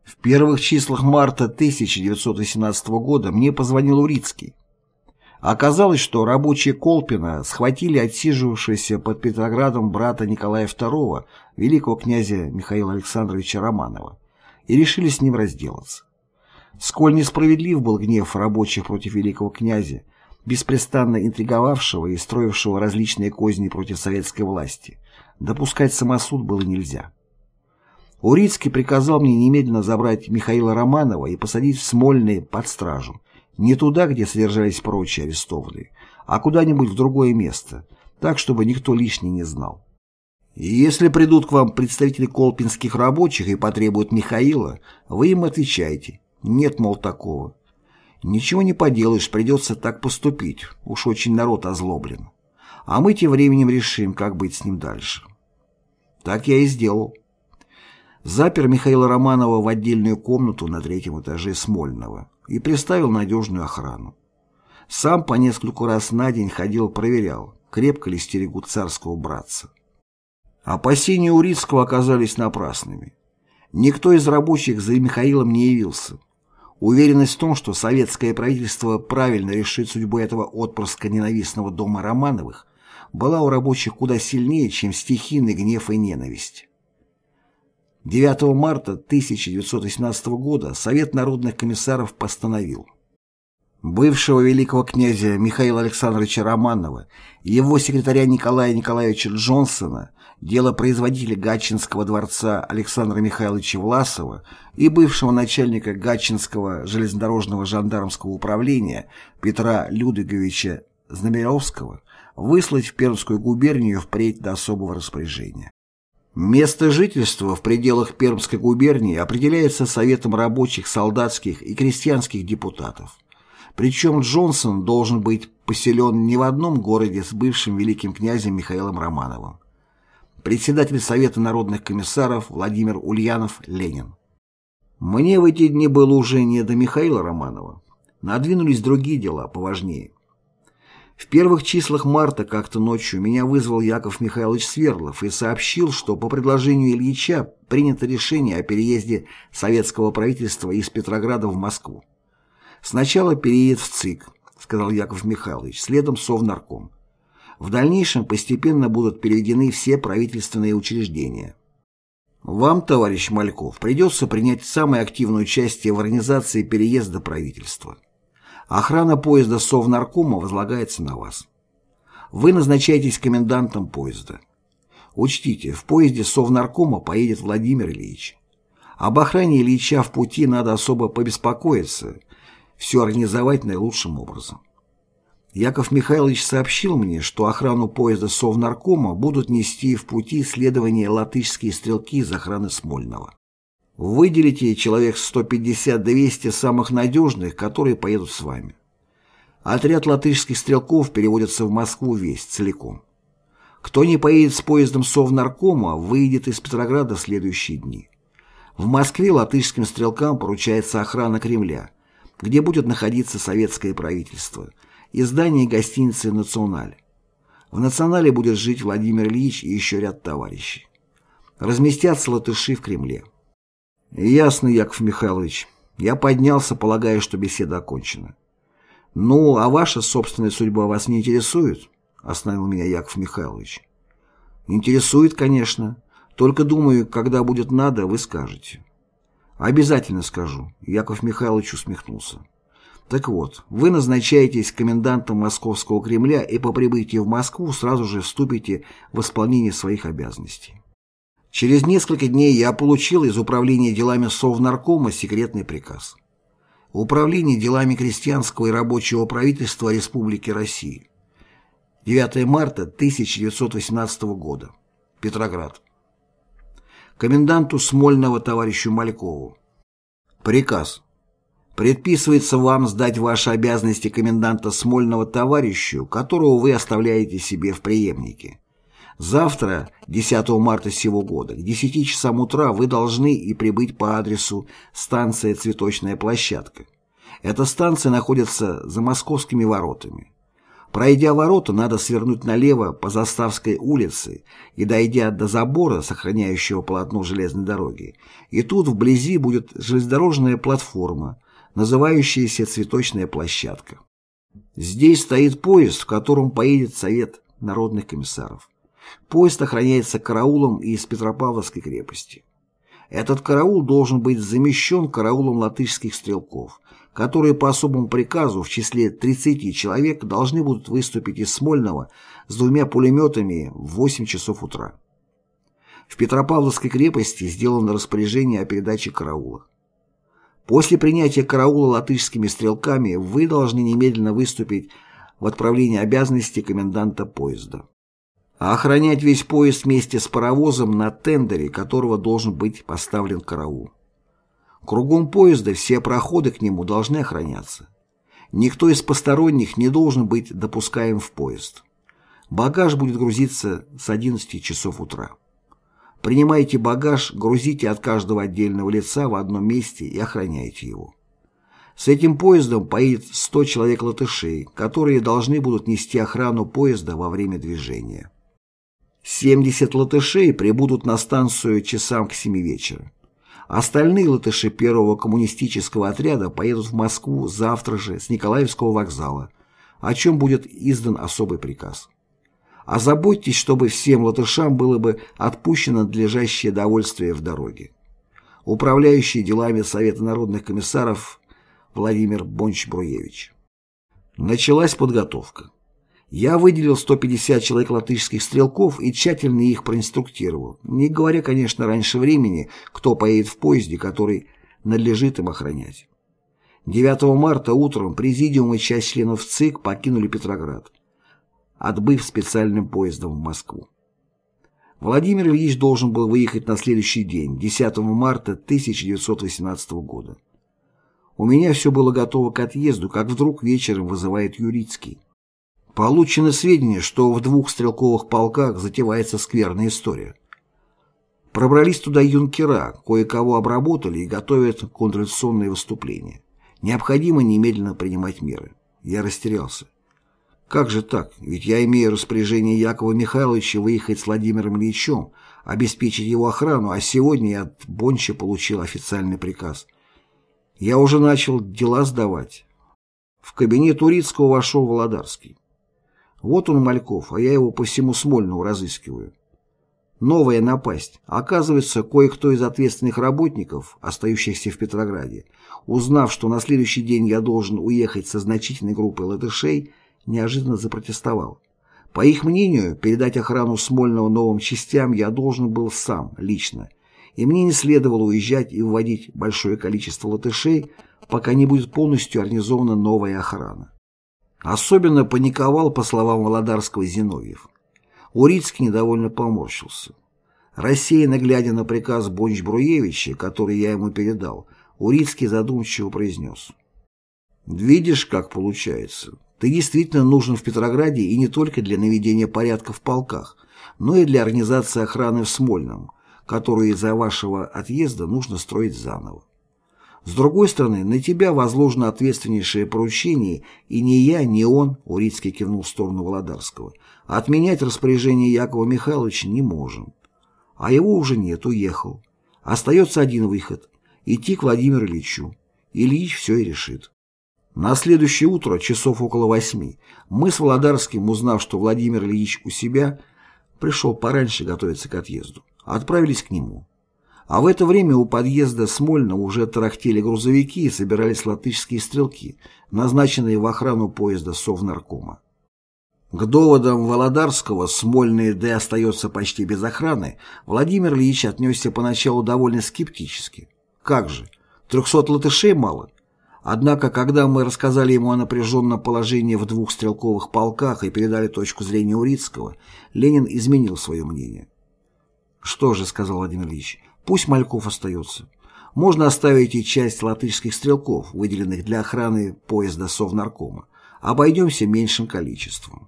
В первых числах марта 1918 года мне позвонил Урицкий. Оказалось, что рабочие Колпина схватили отсиживавшегося под Петроградом брата Николая II, великого князя Михаила Александровича Романова, и решили с ним разделаться. Сколь несправедлив был гнев рабочих против великого князя, беспрестанно интриговавшего и строившего различные козни против советской власти, допускать самосуд было нельзя. Урицкий приказал мне немедленно забрать Михаила Романова и посадить в Смольный под стражу. Не туда, где содержались прочие арестованные, а куда-нибудь в другое место, так, чтобы никто лишний не знал. И если придут к вам представители колпинских рабочих и потребуют Михаила, вы им отвечаете. Нет, мол, такого. Ничего не поделаешь, придется так поступить. Уж очень народ озлоблен. А мы тем временем решим, как быть с ним дальше. Так я и сделал запер Михаила Романова в отдельную комнату на третьем этаже Смольного и приставил надежную охрану. Сам по нескольку раз на день ходил проверял, крепко ли стерегут царского братца. Опасения Урицкого оказались напрасными. Никто из рабочих за Михаилом не явился. Уверенность в том, что советское правительство правильно решит судьбу этого отпрыска ненавистного дома Романовых, была у рабочих куда сильнее, чем стихийный гнев и ненависть. 9 марта 1918 года Совет народных комиссаров постановил бывшего великого князя Михаила Александровича Романова и его секретаря Николая Николаевича Джонсона, дело производителя Гатчинского дворца Александра Михайловича Власова и бывшего начальника Гатчинского железнодорожного жандармского управления Петра Людвиговича Знамеровского выслать в Пермскую губернию впредь до особого распоряжения. Место жительства в пределах Пермской губернии определяется Советом рабочих, солдатских и крестьянских депутатов. Причем Джонсон должен быть поселен не в одном городе с бывшим великим князем Михаилом Романовым. Председатель Совета народных комиссаров Владимир Ульянов Ленин. Мне в эти дни было уже не до Михаила Романова. Надвинулись другие дела, поважнее. В первых числах марта как-то ночью меня вызвал Яков Михайлович Сверлов и сообщил, что по предложению Ильича принято решение о переезде советского правительства из Петрограда в Москву. Сначала переедет в ЦИК, сказал Яков Михайлович, следом Совнарком. В дальнейшем постепенно будут переведены все правительственные учреждения. Вам, товарищ Мальков, придется принять самое активное участие в организации переезда правительства. Охрана поезда Совнаркома возлагается на вас. Вы назначаетесь комендантом поезда. Учтите, в поезде Совнаркома поедет Владимир Ильич. Об охране Ильича в пути надо особо побеспокоиться, все организовать наилучшим образом. Яков Михайлович сообщил мне, что охрану поезда Совнаркома будут нести в пути следования латышские стрелки из охраны Смольного. Выделите человек 150-200 самых надежных, которые поедут с вами. Отряд латышских стрелков переводится в Москву весь, целиком. Кто не поедет с поездом Совнаркома, выйдет из Петрограда в следующие дни. В Москве латышским стрелкам поручается охрана Кремля, где будет находиться советское правительство, и здание гостиницы «Националь». В «Национале» будет жить Владимир Ильич и еще ряд товарищей. Разместятся латыши в Кремле. «Ясно, Яков Михайлович. Я поднялся, полагая, что беседа окончена». «Ну, а ваша собственная судьба вас не интересует?» — остановил меня Яков Михайлович. «Интересует, конечно. Только думаю, когда будет надо, вы скажете». «Обязательно скажу», — Яков Михайлович усмехнулся. «Так вот, вы назначаетесь комендантом Московского Кремля и по прибытии в Москву сразу же вступите в исполнение своих обязанностей». Через несколько дней я получил из Управления делами Совнаркома секретный приказ. Управление делами крестьянского и рабочего правительства Республики России. 9 марта 1918 года. Петроград. Коменданту Смольного товарищу Малькову. Приказ. Предписывается вам сдать ваши обязанности коменданта Смольного товарищу, которого вы оставляете себе в преемнике. Завтра, 10 марта сего года, к 10 часам утра вы должны и прибыть по адресу станция «Цветочная площадка». Эта станция находится за московскими воротами. Пройдя ворота, надо свернуть налево по Заставской улице и, дойдя до забора, сохраняющего полотно железной дороги, и тут вблизи будет железнодорожная платформа, называющаяся «Цветочная площадка». Здесь стоит поезд, в котором поедет Совет народных комиссаров. Поезд охраняется караулом из Петропавловской крепости. Этот караул должен быть замещен караулом латышских стрелков, которые по особому приказу в числе 30 человек должны будут выступить из Смольного с двумя пулеметами в 8 часов утра. В Петропавловской крепости сделано распоряжение о передаче караула. После принятия караула латышскими стрелками вы должны немедленно выступить в отправлении обязанностей коменданта поезда а охранять весь поезд вместе с паровозом на тендере, которого должен быть поставлен караул. Кругом поезда все проходы к нему должны охраняться. Никто из посторонних не должен быть допускаем в поезд. Багаж будет грузиться с 11 часов утра. Принимайте багаж, грузите от каждого отдельного лица в одном месте и охраняйте его. С этим поездом поедет 100 человек латышей, которые должны будут нести охрану поезда во время движения. 70 латышей прибудут на станцию часам к 7 вечера. Остальные латыши первого коммунистического отряда поедут в Москву завтра же с Николаевского вокзала, о чем будет издан особый приказ. Озаботьтесь, чтобы всем латышам было бы отпущено надлежащее довольствие в дороге. Управляющий делами Совета народных комиссаров Владимир Бонч-Бруевич. Началась подготовка. Я выделил 150 человек латышских стрелков и тщательно их проинструктировал, не говоря, конечно, раньше времени, кто поедет в поезде, который надлежит им охранять. 9 марта утром президиум и часть членов ЦИК покинули Петроград, отбыв специальным поездом в Москву. Владимир Ильич должен был выехать на следующий день, 10 марта 1918 года. У меня все было готово к отъезду, как вдруг вечером вызывает Юрицкий. Получено сведения, что в двух стрелковых полках затевается скверная история. Пробрались туда юнкера, кое-кого обработали и готовят контрреволюционные выступления. Необходимо немедленно принимать меры. Я растерялся. Как же так? Ведь я имею распоряжение Якова Михайловича выехать с Владимиром Ильичем, обеспечить его охрану, а сегодня я от Бонча получил официальный приказ. Я уже начал дела сдавать. В кабинет Урицкого вошел Володарский. Вот он, Мальков, а я его по всему Смольному разыскиваю. Новая напасть. Оказывается, кое-кто из ответственных работников, остающихся в Петрограде, узнав, что на следующий день я должен уехать со значительной группой латышей, неожиданно запротестовал. По их мнению, передать охрану Смольного новым частям я должен был сам, лично, и мне не следовало уезжать и вводить большое количество латышей, пока не будет полностью организована новая охрана. Особенно паниковал, по словам Володарского, Зиновьев. Урицкий недовольно поморщился. Рассеянно глядя на приказ Бонч-Бруевича, который я ему передал, Урицкий задумчиво произнес. «Видишь, как получается. Ты действительно нужен в Петрограде и не только для наведения порядка в полках, но и для организации охраны в Смольном, которую из-за вашего отъезда нужно строить заново. С другой стороны, на тебя возложено ответственнейшее поручение, и ни я, ни он, Урицкий кивнул в сторону Володарского, отменять распоряжение Якова Михайловича не можем. А его уже нет, уехал. Остается один выход – идти к Владимиру Ильичу. Ильич все и решит. На следующее утро, часов около восьми, мы с Володарским, узнав, что Владимир Ильич у себя, пришел пораньше готовиться к отъезду, отправились к нему. А в это время у подъезда Смольна уже тарахтели грузовики и собирались латышские стрелки, назначенные в охрану поезда Совнаркома. К доводам Володарского Смольный Д остается почти без охраны, Владимир Ильич отнесся поначалу довольно скептически. Как же, трехсот латышей мало? Однако, когда мы рассказали ему о напряженном положении в двух стрелковых полках и передали точку зрения Урицкого, Ленин изменил свое мнение. «Что же», — сказал Владимир Ильич, Пусть Мальков остается. Можно оставить и часть латышских стрелков, выделенных для охраны поезда Совнаркома. Обойдемся меньшим количеством.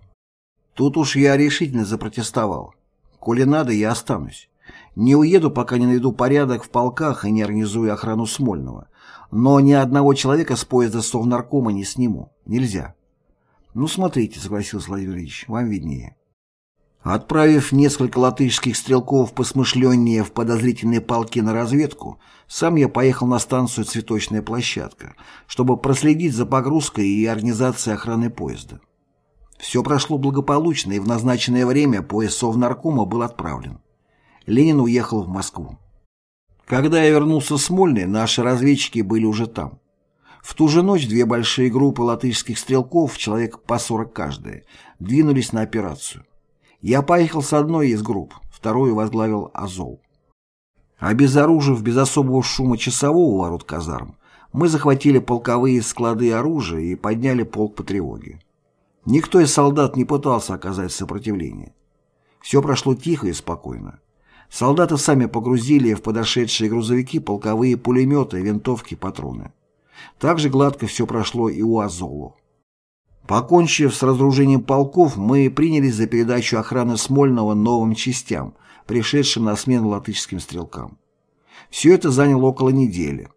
Тут уж я решительно запротестовал. Коли надо, я останусь. Не уеду, пока не найду порядок в полках и не организую охрану Смольного. Но ни одного человека с поезда Совнаркома не сниму. Нельзя. Ну, смотрите, согласился Владимир Ильич, вам виднее. Отправив несколько латышских стрелков посмышленнее в подозрительные полки на разведку, сам я поехал на станцию «Цветочная площадка», чтобы проследить за погрузкой и организацией охраны поезда. Все прошло благополучно, и в назначенное время поезд Совнаркома был отправлен. Ленин уехал в Москву. Когда я вернулся с Смольный, наши разведчики были уже там. В ту же ночь две большие группы латышских стрелков, человек по 40 каждая, двинулись на операцию. Я поехал с одной из групп, вторую возглавил Азов. Обезоружив без особого шума часового ворот казарм, мы захватили полковые склады оружия и подняли полк по тревоге. Никто из солдат не пытался оказать сопротивление. Все прошло тихо и спокойно. Солдаты сами погрузили в подошедшие грузовики полковые пулеметы, винтовки, патроны. Так же гладко все прошло и у Азолу. Покончив с разоружением полков, мы принялись за передачу охраны Смольного новым частям, пришедшим на смену латышским стрелкам. Все это заняло около недели.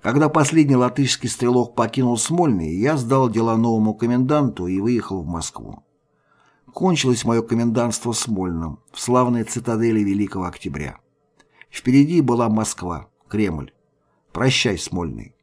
Когда последний латышский стрелок покинул Смольный, я сдал дела новому коменданту и выехал в Москву. Кончилось мое комендантство в Смольном, в славной цитадели Великого Октября. Впереди была Москва, Кремль. Прощай, Смольный.